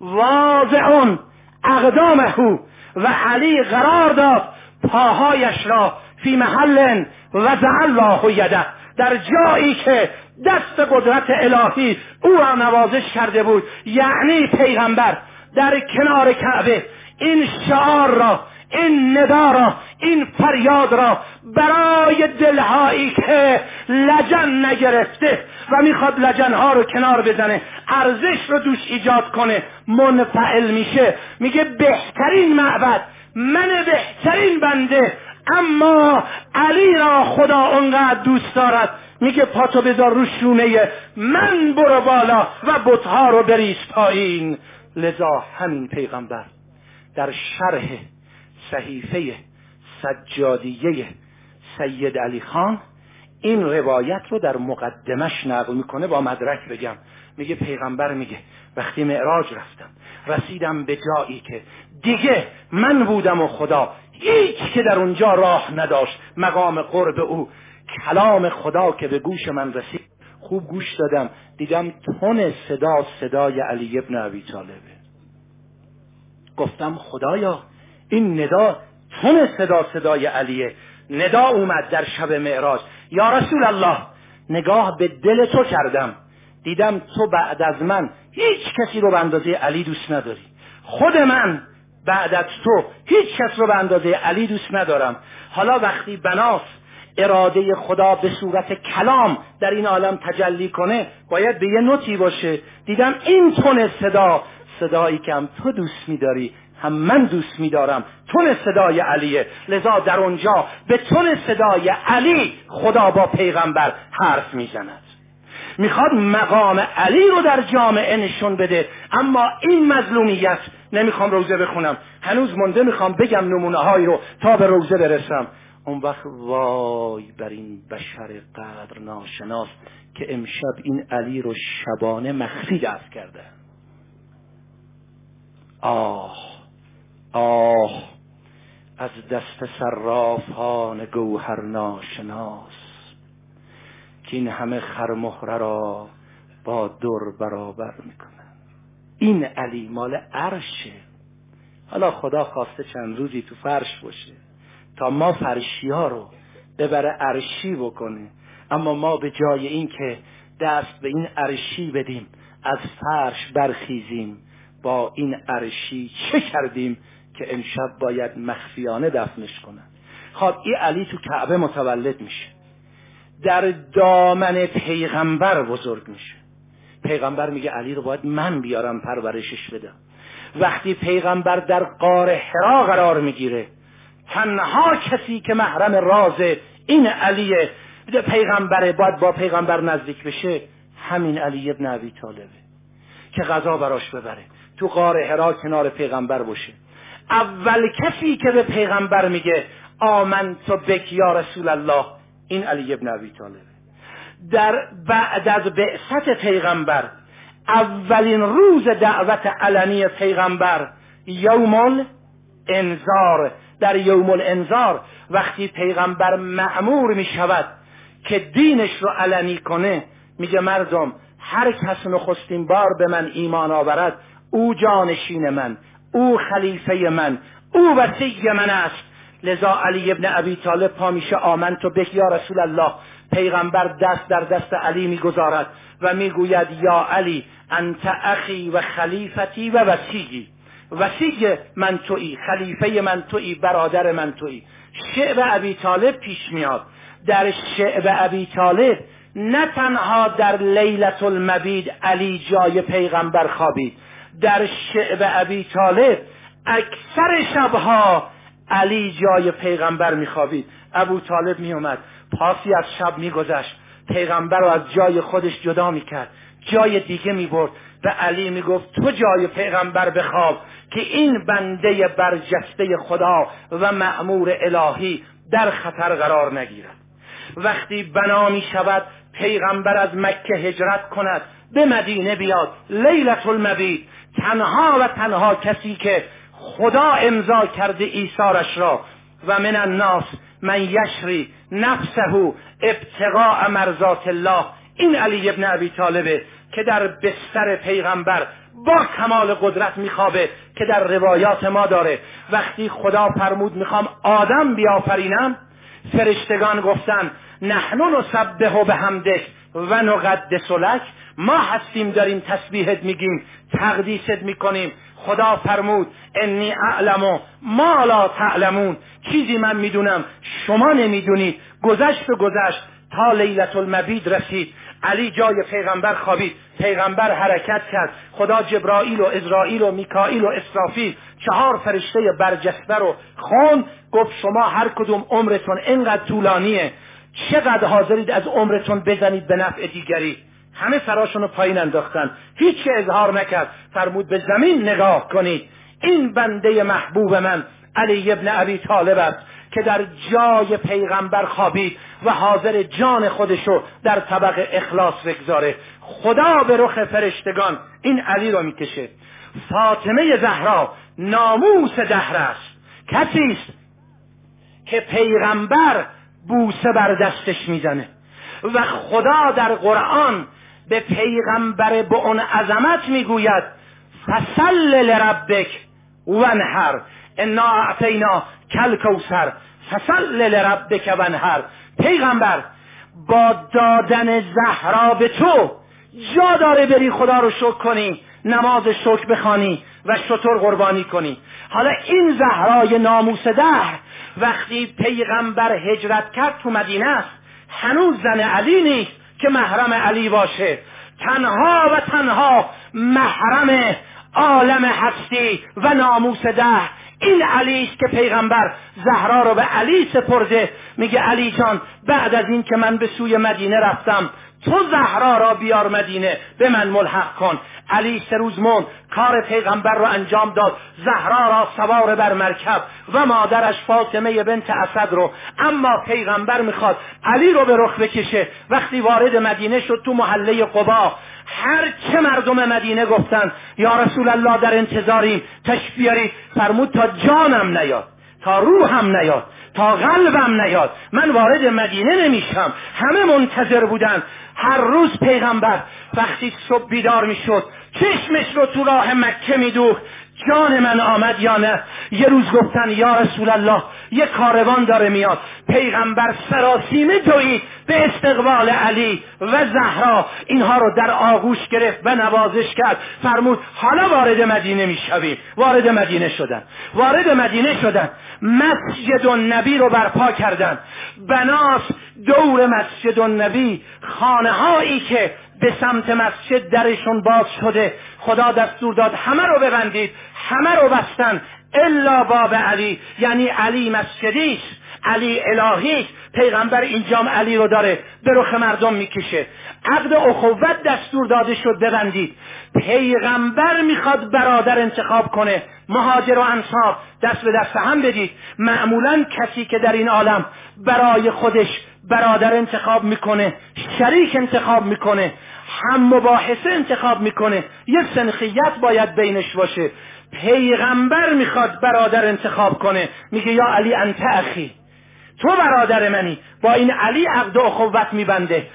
واضعون اقدامه و علی قرار داد. پاهایش را فی محل و الله یده. در جایی که دست قدرت الهی او را نوازش کرده بود یعنی پیغمبر در کنار کعبه این شعار را این ندا را این فریاد را برای دلهایی که لجن نگرفته و می‌خواد لجنها رو کنار بزنه ارزش رو دوش ایجاد کنه منفعل میشه. میگه بهترین معبد من بهترین بنده اما علی را خدا اونقدر دوست دارد. میگه پاتو بذار رو شونه من برو بالا و بتها رو بریز پایین. لذا همین پیغمبر در شرح صحیفه سجادیه سید علی خان این روایت رو در مقدمش نقل می‌کنه با مدرک بگم. میگه پیغمبر میگه وقتی معراج رفتم رسیدم به جایی که دیگه من بودم و خدا. هیچ که در اونجا راه نداشت. مقام قرب او. کلام خدا که به گوش من رسید. خوب گوش دادم. دیدم تون صدا صدای علی ابن ابی طالبه گفتم خدایا این ندا تون صدا صدای علیه. ندا اومد در شب معراج. یا رسول الله نگاه به دل تو کردم. دیدم تو بعد از من هیچ کسی رو به اندازه علی دوست نداری. خود من بعد از تو هیچ کس رو به اندازه علی دوست ندارم. حالا وقتی بناس اراده خدا به صورت کلام در این عالم تجلی کنه باید به یه نوتی باشه. دیدم این تون صدا صدایی که هم تو دوست میداری هم من دوست میدارم. تون صدای علیه. لذا در اونجا به تون صدای علی خدا با پیغمبر حرف می‌زند. می‌خواد مقام علی رو در جامعه نشون بده. اما این مظلومیت نمی‌خوام روزه بخونم. هنوز مونده می‌خوام بگم نمونه هایی رو تا به روزه برسم. اون وقت وای بر این بشر قدر ناشناس که امشب این علی رو شبانه مخفی دست کرده. آه آه از دست صرافان گوهر ناشناس که این همه خرمهره را با دور برابر می‌کنن این علی مال عرشه. حالا خدا خواسته چند روزی تو فرش باشه تا ما فرشی ها رو ببره عرشی بکنه. اما ما به جای این که دست به این عرشی بدیم از فرش برخیزیم. با این عرشی چه کردیم که امشب باید مخفیانه دفنش کنن؟ خب این علی تو کعبه متولد میشه. در دامن پیغمبر بزرگ میشه. پیغمبر میگه علی رو باید من بیارم پرورشش بدم وقتی پیغمبر در قار حرا قرار می‌گیره تنها کسی که محرم راز این علیه پیغمبره باید با پیغمبر نزدیک بشه همین علی ابن ابی طالبه که غذا براش ببره تو قار حرا کنار پیغمبر باشه. اول کسی که به پیغمبر میگه آمن تو بک یا رسول الله این علی ابن ابی طالبه. در بعد از بعثت پیغمبر اولین روز دعوت علنی پیغمبر یوم انذار. در یوم الانذار وقتی پیغمبر معمور می شود که دینش رو علنی کنه میگه مردم هر کس نخستین بار به من ایمان آورد او جانشین من او خلیفه من او وسیع من است. لذا علی ابن ابی طالب پا میشه آمن تو بک یا رسول الله. پیغمبر دست در دست علی می‌گذارد و می‌گوید یا علی انت اخی و خلیفتی و وسیعی. وسیع من توی خلیفه من توی برادر من توی شعب ابی طالب پیش میاد. در شعب ابی طالب نه تنها در لیلت المبید علی جای پیغمبر خوابید در شعب ابی طالب اکثر شبها علی جای پیغمبر میخوابید. ابو طالب میومد پاسی از شب میگذشت. پیغمبر رو از جای خودش جدا می‌کرد. جای دیگه می‌برد. به علی می‌گفت تو جای پیغمبر بخواب که این بنده برجسته خدا و معمور الهی در خطر قرار نگیرد. وقتی بنا می شود پیغمبر از مکه هجرت کند. به مدینه بیاد. لیلت المبید. تنها و تنها کسی که خدا امضا کرده ایثارش را. و من الناس من یشری نفسه ابتغاء مرضات الله. این علی ابن ابی طالبه که در بستر پیغمبر با کمال قدرت میخوابه که در روایات ما داره. وقتی خدا فرمود می‌خوام آدم بیافرینم فرشتگان گفتن نحن نسبه به همدک و نقدس لک. ما هستیم داریم تسبیحت میگیم تقدیست می‌کنیم. خدا فرمود انی اعلم ما لا تعلمون. چیزی من می‌دونم شما نمی‌دونید. گذشت و گذشت تا لیلت المبید رسید. علی جای پیغمبر خوابید. پیغمبر حرکت کرد. خدا جبرائیل و ازرائیل و میکائیل و اسرافیل چهار فرشته برجسته رو خون. گفت شما هر کدوم عمرتون اینقدر طولانیه. چقدر حاضرید از عمرتون بزنید به نفع دیگری؟ همه سراشون رو پایین انداختن. هیچ که اظهار نکرد. فرمود به زمین نگاه کنید. این بنده محبوب من علی ابن ابی طالب است که در جای پیغمبر خوابید و حاضر جان خودشو در طبق اخلاص بگذاره. خدا به رخ فرشتگان این علی رو می‌کشه. فاطمه زهرا ناموس دهر است. کسی است که پیغمبر بوسه بر دستش می‌زنه. و خدا در قرآن به پیغمبر به اون عظمت می‌گوید فصل لربک ونهر انا اعطینا کل کوسر فصل لربک ونهر پیغمبر با دادن زهرا به تو جا داره بری خدا رو شکر کنی نماز شکر بخوانی و شطور قربانی کنی. حالا این زهرای ناموس ده وقتی پیغمبر هجرت کرد تو مدینه است هنوز زن علی نیست. که محرم علی باشه. تنها و تنها محرم عالم هستی و ناموس ده. این علی است که پیغمبر زهرا رو به علی سپرده. میگه علی جان بعد از این که من به سوی مدینه رفتم تو زهرا را بیار مدینه به من ملحق کن. علی سه روز مون کار پیغمبر را انجام داد. زهرا را سوار بر مرکب و مادرش فاطمه بنت اسد رو. اما پیغمبر می‌خواد علی رو به رخ بکشه. وقتی وارد مدینه شد تو محله قبا هر چه مردم مدینه گفتن یا رسول الله در انتظاریم تشبیاری فرمود تا جانم نیاد تا روحم نیاد تا قلبم نیاد. من وارد مدینه نمیشم. همه منتظر بودن. هر روز پیغمبر وقتی صبح بیدار می‌شد چشمش رو تو راه مکه میدوخت. جان من آمد یا نه؟ یه روز گفتن یا رسول الله یه کاروان داره میاد. پیغمبر سراسیمه دوید به استقبال علی و زهرا. اینها رو در آغوش گرفت و نوازش کرد. فرمود حالا وارد مدینه می‌شویم. وارد مدینه شدن. وارد مدینه شدن. مسجد النبی رو برپا کردن. بناس دور مسجد النبی خانه هایی که به سمت مسجد درشون باز شده. خدا دستور داد همه رو ببندید همه رو بستن. الا باب علی یعنی علی مسجدیش علی الهی پیغمبر اینجام علی رو داره به رخ مردم می‌کشه. عقد اخوت دستور داده شد ببندید. پیغمبر می‌خواد برادر انتخاب کنه مهاجر و انصار. دست به دست هم بدید. معمولا کسی که در این عالم برای خودش برادر انتخاب می‌کنه شریک انتخاب می‌کنه. هم مباحثه انتخاب می‌کنه. یه سنخیت باید بینش باشه. پیغمبر می‌خواد برادر انتخاب کنه. میگه یا علی انت اخی. تو برادر منی. با این علی عقد و اخوت میبنده.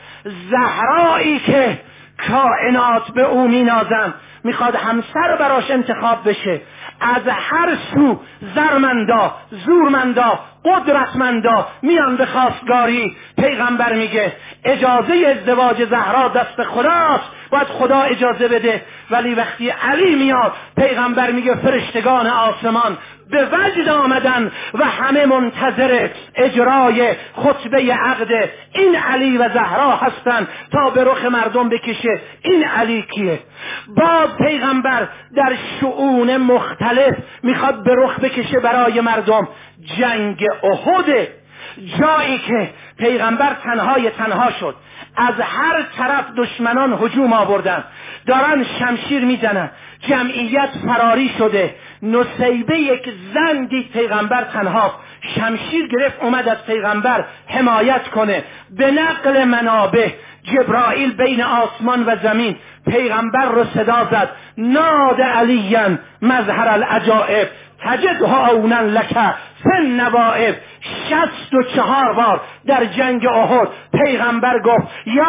زهرایی که کائنات به او مینازن می‌خواد همسر براش انتخاب بشه. از هر سو زرمندا زورمندا قدرتمندا میان به خواستگاری پیغمبر میگه اجازه ازدواج زهرا دست خداست باید خدا اجازه بده. ولی وقتی علی میاد پیغمبر میگه فرشتگان آسمان به وجد آمدن و همه منتظر اجرای خطبه عقد این علی و زهرا هستن تا به رخ مردم بکشه. این علی کیه؟ باز پیغمبر در شعون مختلف می‌خواد به رخ بکشه برای مردم. جنگ احد. جایی که پیغمبر تنهای تنها شد. از هر طرف دشمنان هجوم آوردن. دارن شمشیر می‌زنن. جمعیت فراری شده. نصیبه یک زن دید پیغمبر تنها شمشیر گرفت اومد از پیغمبر حمایت کنه. به نقل منابه جبرائیل بین آسمان و زمین پیغمبر رو صدا زد. ناد علیان مظهر العجائب. تجدها اونا لکه. سن نوائب شست و چهار بار در جنگ احد پیغمبر گفت یا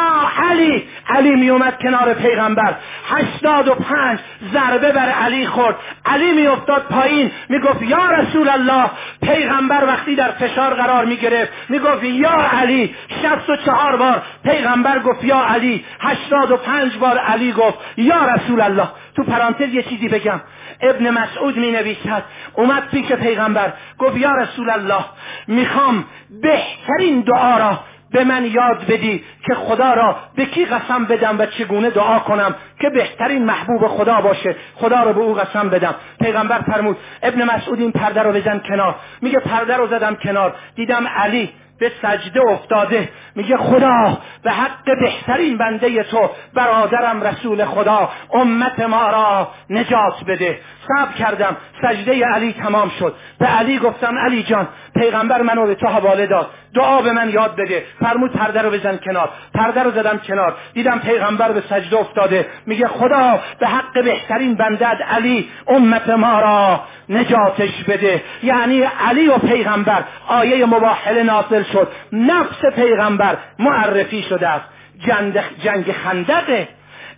علی علی می اومد کنار پیغمبر. هشتاد و پنج ضربه بر علی خورد. علی می افتاد پایین می گفت یا رسول الله. پیغمبر وقتی در فشار قرار می گرفت می گفت یا علی. شست و چهار بار پیغمبر گفت یا علی. هشتاد و پنج بار علی گفت یا رسول الله. تو پرانتز یه چیزی بگم. ابن مسعود می نویسد اومد پیش پیغمبر. گفت یا رسول الله می‌خوام بهترین دعا را به من یاد بدی که خدا را به کی قسم بدم و چگونه دعا کنم که بهترین محبوب خدا باشه. خدا رو به او قسم بدم. پیغمبر فرمود ابن مسعود این پرده رو بزن کنار. میگه پرده رو زدم کنار. دیدم علی به سجده افتاده. میگه خدا به حق بهترین بنده تو برادرم رسول خدا امت ما را نجات بده. صبر کردم. سجده علی تمام شد. به علی گفتم علی جان پیغمبر منو به تو حواله داد. دعا به من یاد بده. فرمود پرده رو بزن کنار. پرده رو زدم کنار. دیدم پیغمبر به سجده افتاده. میگه خدا به حق بهترین بندد علی امت ما را نجاتش بده. یعنی علی و پیغمبر آیه مباحله نازل شد. نفس پیغمبر معرفی شده است. جنگ, جنگ خندقه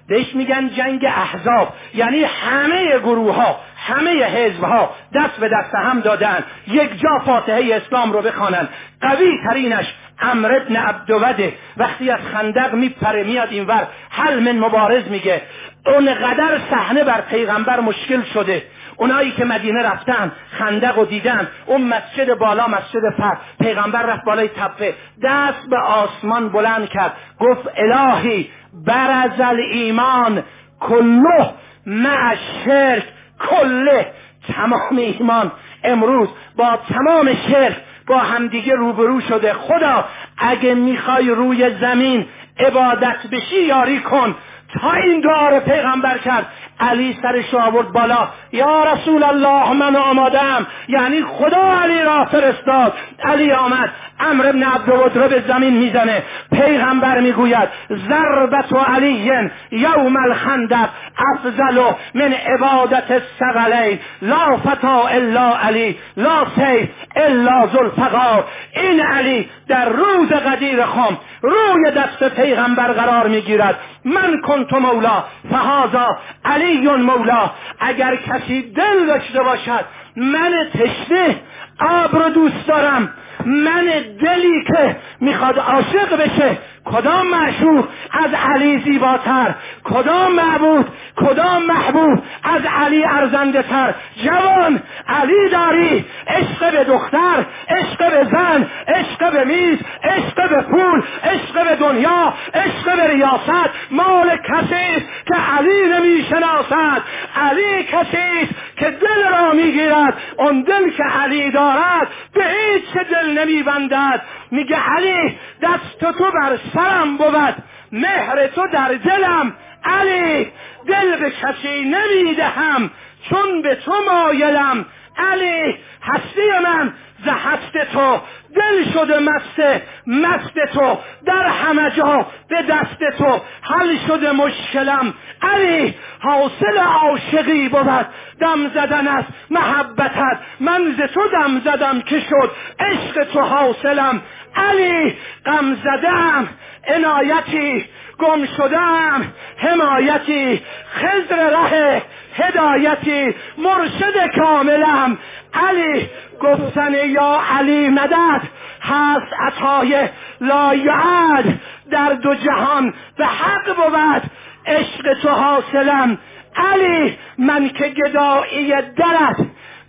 بهش میگن جنگ احزاب. یعنی همه گروه ها همه حزب ها دست به دست هم دادن. یک جا فاتحه اسلام رو بخوانن. قوی ترینش امر ابن عبدوده. وقتی از خندق میپره میاد اینور حل من مبارز میگه. اونقدر صحنه بر پیغمبر مشکل شده. اونایی که مدینه رفتن خندق و دیدن. اون مسجد بالا مسجد فر. پیغمبر رفت بالای تپه. دست به آسمان بلند کرد. گفت الهی برز ایمان کله مع شرک کله تمام ایمان امروز با تمام شرک با همدیگه روبرو شده. خدا اگه می‌خوای روی زمین عبادت بشی یاری کن. تا این دعا رو پیغمبر کرد علی سرش آورد بالا. یا رسول الله من آمادم یعنی خدا علی را فرستاد. علی آمد. امر ابن عبدالود رو به زمین می‌زنه. پیغمبر می‌گوید ضربت و علی یوم الخندق افضل من عبادت الثقلین. لا فتا الا علی لا سیف الا ذوالفقار. این علی در روز قدیر خم روی دست پیغمبر قرار می‌گیرد. من کنت مولا فهذا علی مولا. اگر کسی دل داشته باشد من تشنه آب رو دوست دارم. من دلی که می‌خواد عاشق بشه کدام معشوق از علی زیباتر؟ کدام معبود؟ کدام محبوب از علی ارزنده تر جوان علی داری عشق به دختر عشق به زن عشق به میز عشق به پول عشق به دنیا عشق به ریاست. مال کسی که علی نمی‌شناسد علی کسی که دل را می‌گیرد. اون دل که علی دارد به هیچ دل نمیبندد. میگه علی دست تو بر سرم بود مهر تو در دلم. علی دل به کسی نمی‌دهم چون به تو مایلم. علی هستی من ز هست تو. دل شده مست مست تو. در همه جا به دست تو حل شده مشکلم. علی حاصل عاشقی بود. دم زدن است محبتت. من ز تو دم زدم که شد. عشق تو حاصلم. علی غم زدم عنایتی گم شدم حمایتی خزر ره هدایتی مرشد کاملم. علی گفتن یا علی مدد هست عطای لایعد در دو جهان به حق بود عشق تو حاصلم. علی من که گدایی درت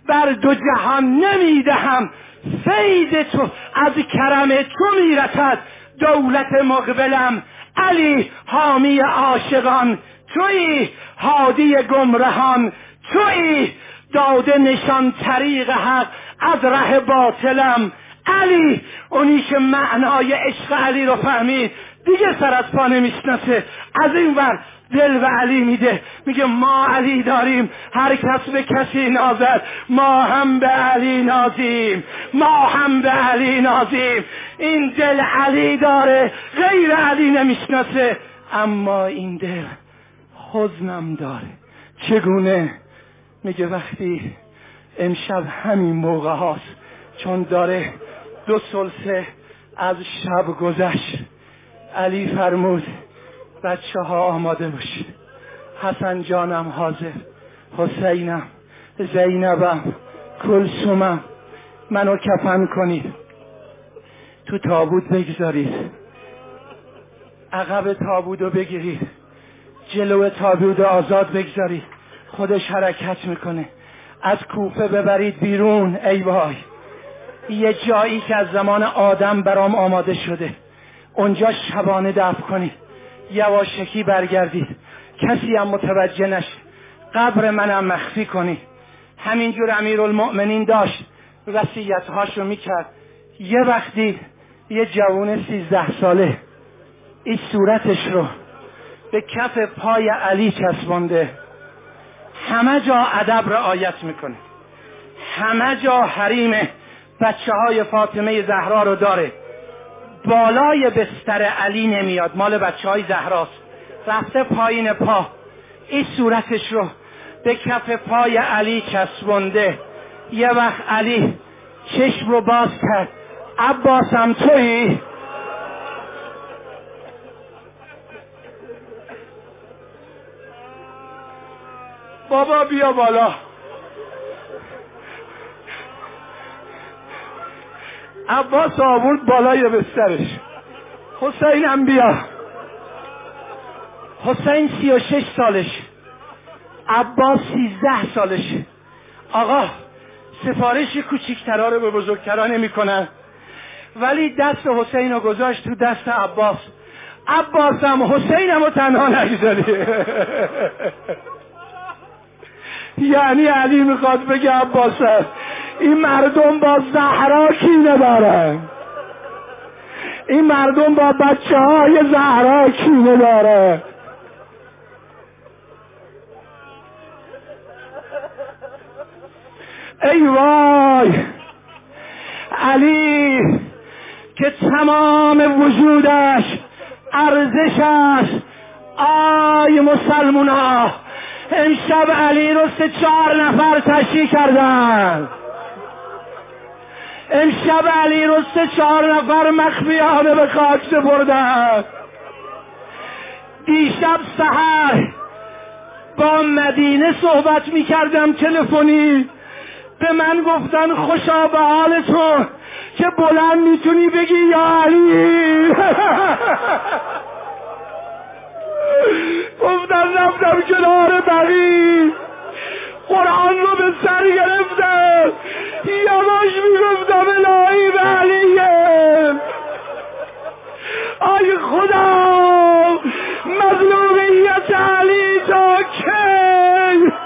بر دو جهان نمی‌دهم. فید تو از کرم تو می‌رسد دولت مقبلم. علی حامی عاشقان توی هادی گمرهان توی داده نشان طریق حق از ره باطلم. علی اونی که معنای عشق علی رو فهمید دیگه سر از پا نمی‌شناسه. از این ور دل به علی میده. میگه ما علی داریم. هر کس به کسی نازد. ما هم به علی نازیم. ما هم به علی نازیم. این دل علی داره. غیر علی نمی‌شناسه. اما این دل حزنم داره. چگونه؟ میگه وقتی امشب همین موقع هاست. چون داره دو سلسه از شب گذشت. علی فرمود بچه ها آماده باشید حسن جانم حاضر. حسینم زینبم کلسومم منو کفن کنید تو تابوت بگذارید عقب تابوت رو بگیرید جلو تابوت آزاد بگذارید خودش حرکت می‌کنه. از کوفه ببرید بیرون ای وای. یه جایی که از زمان آدم برام آماده شده. اونجا شبانه دفع کنید یواشکی برگردید کسی هم متوجه نشه قبر منم مخفی کنید همینجور امیر المؤمنین داشت. وسیعتهاشو می‌کرد. یه وقتی یه جوون سیزده ساله. این صورتش رو به کف پای علی چسبانده. همه جا ادب رعایت می‌کنه. همه جا حریم بچه های فاطمه زهرا رو داره. بالای بستر علی نمیاد. مال بچه های زهراست. رفته پایین پا. این صورتش رو به کف پای علی چسبونده. یه وقت علی چشم رو باز کرد. عباسم توی بابا بیا بالا. عباس آورد بالای بسترش. حسین هم بیا حسین سی و شش سالش. عباس سیزده سالش. آقا سفارش کوچیکترا رو به بزرگترا نمی‌کنن. ولی دست حسین رو گذاشت تو دست عباس. عباسم حسینم رو تنها نگذاری. [laughs] یعنی علی می‌خواد بگه عباس این مردم با زهرا کینه دارن این مردم با بچه های زهرا کینه داره. ای وای! علی که تمام وجودش ارزشش آی مسلمونا امشب علی رو سه چهار نفر تشریح کردن. امشب علی رو سه چهار نفر مخفیانه به خاک سپردن. دیشب سحر. با مدینه صحبت می کردم تلفنی. به من گفتن خوشا به حالتون که بلند می‌تونی بگی یا علی. [laughs] گفتن رفتم کنار بقی قرآن رو به سر گرفتم. یواش می‌گفتم الهی به علیه. آی خدا مظلومیت علی تا که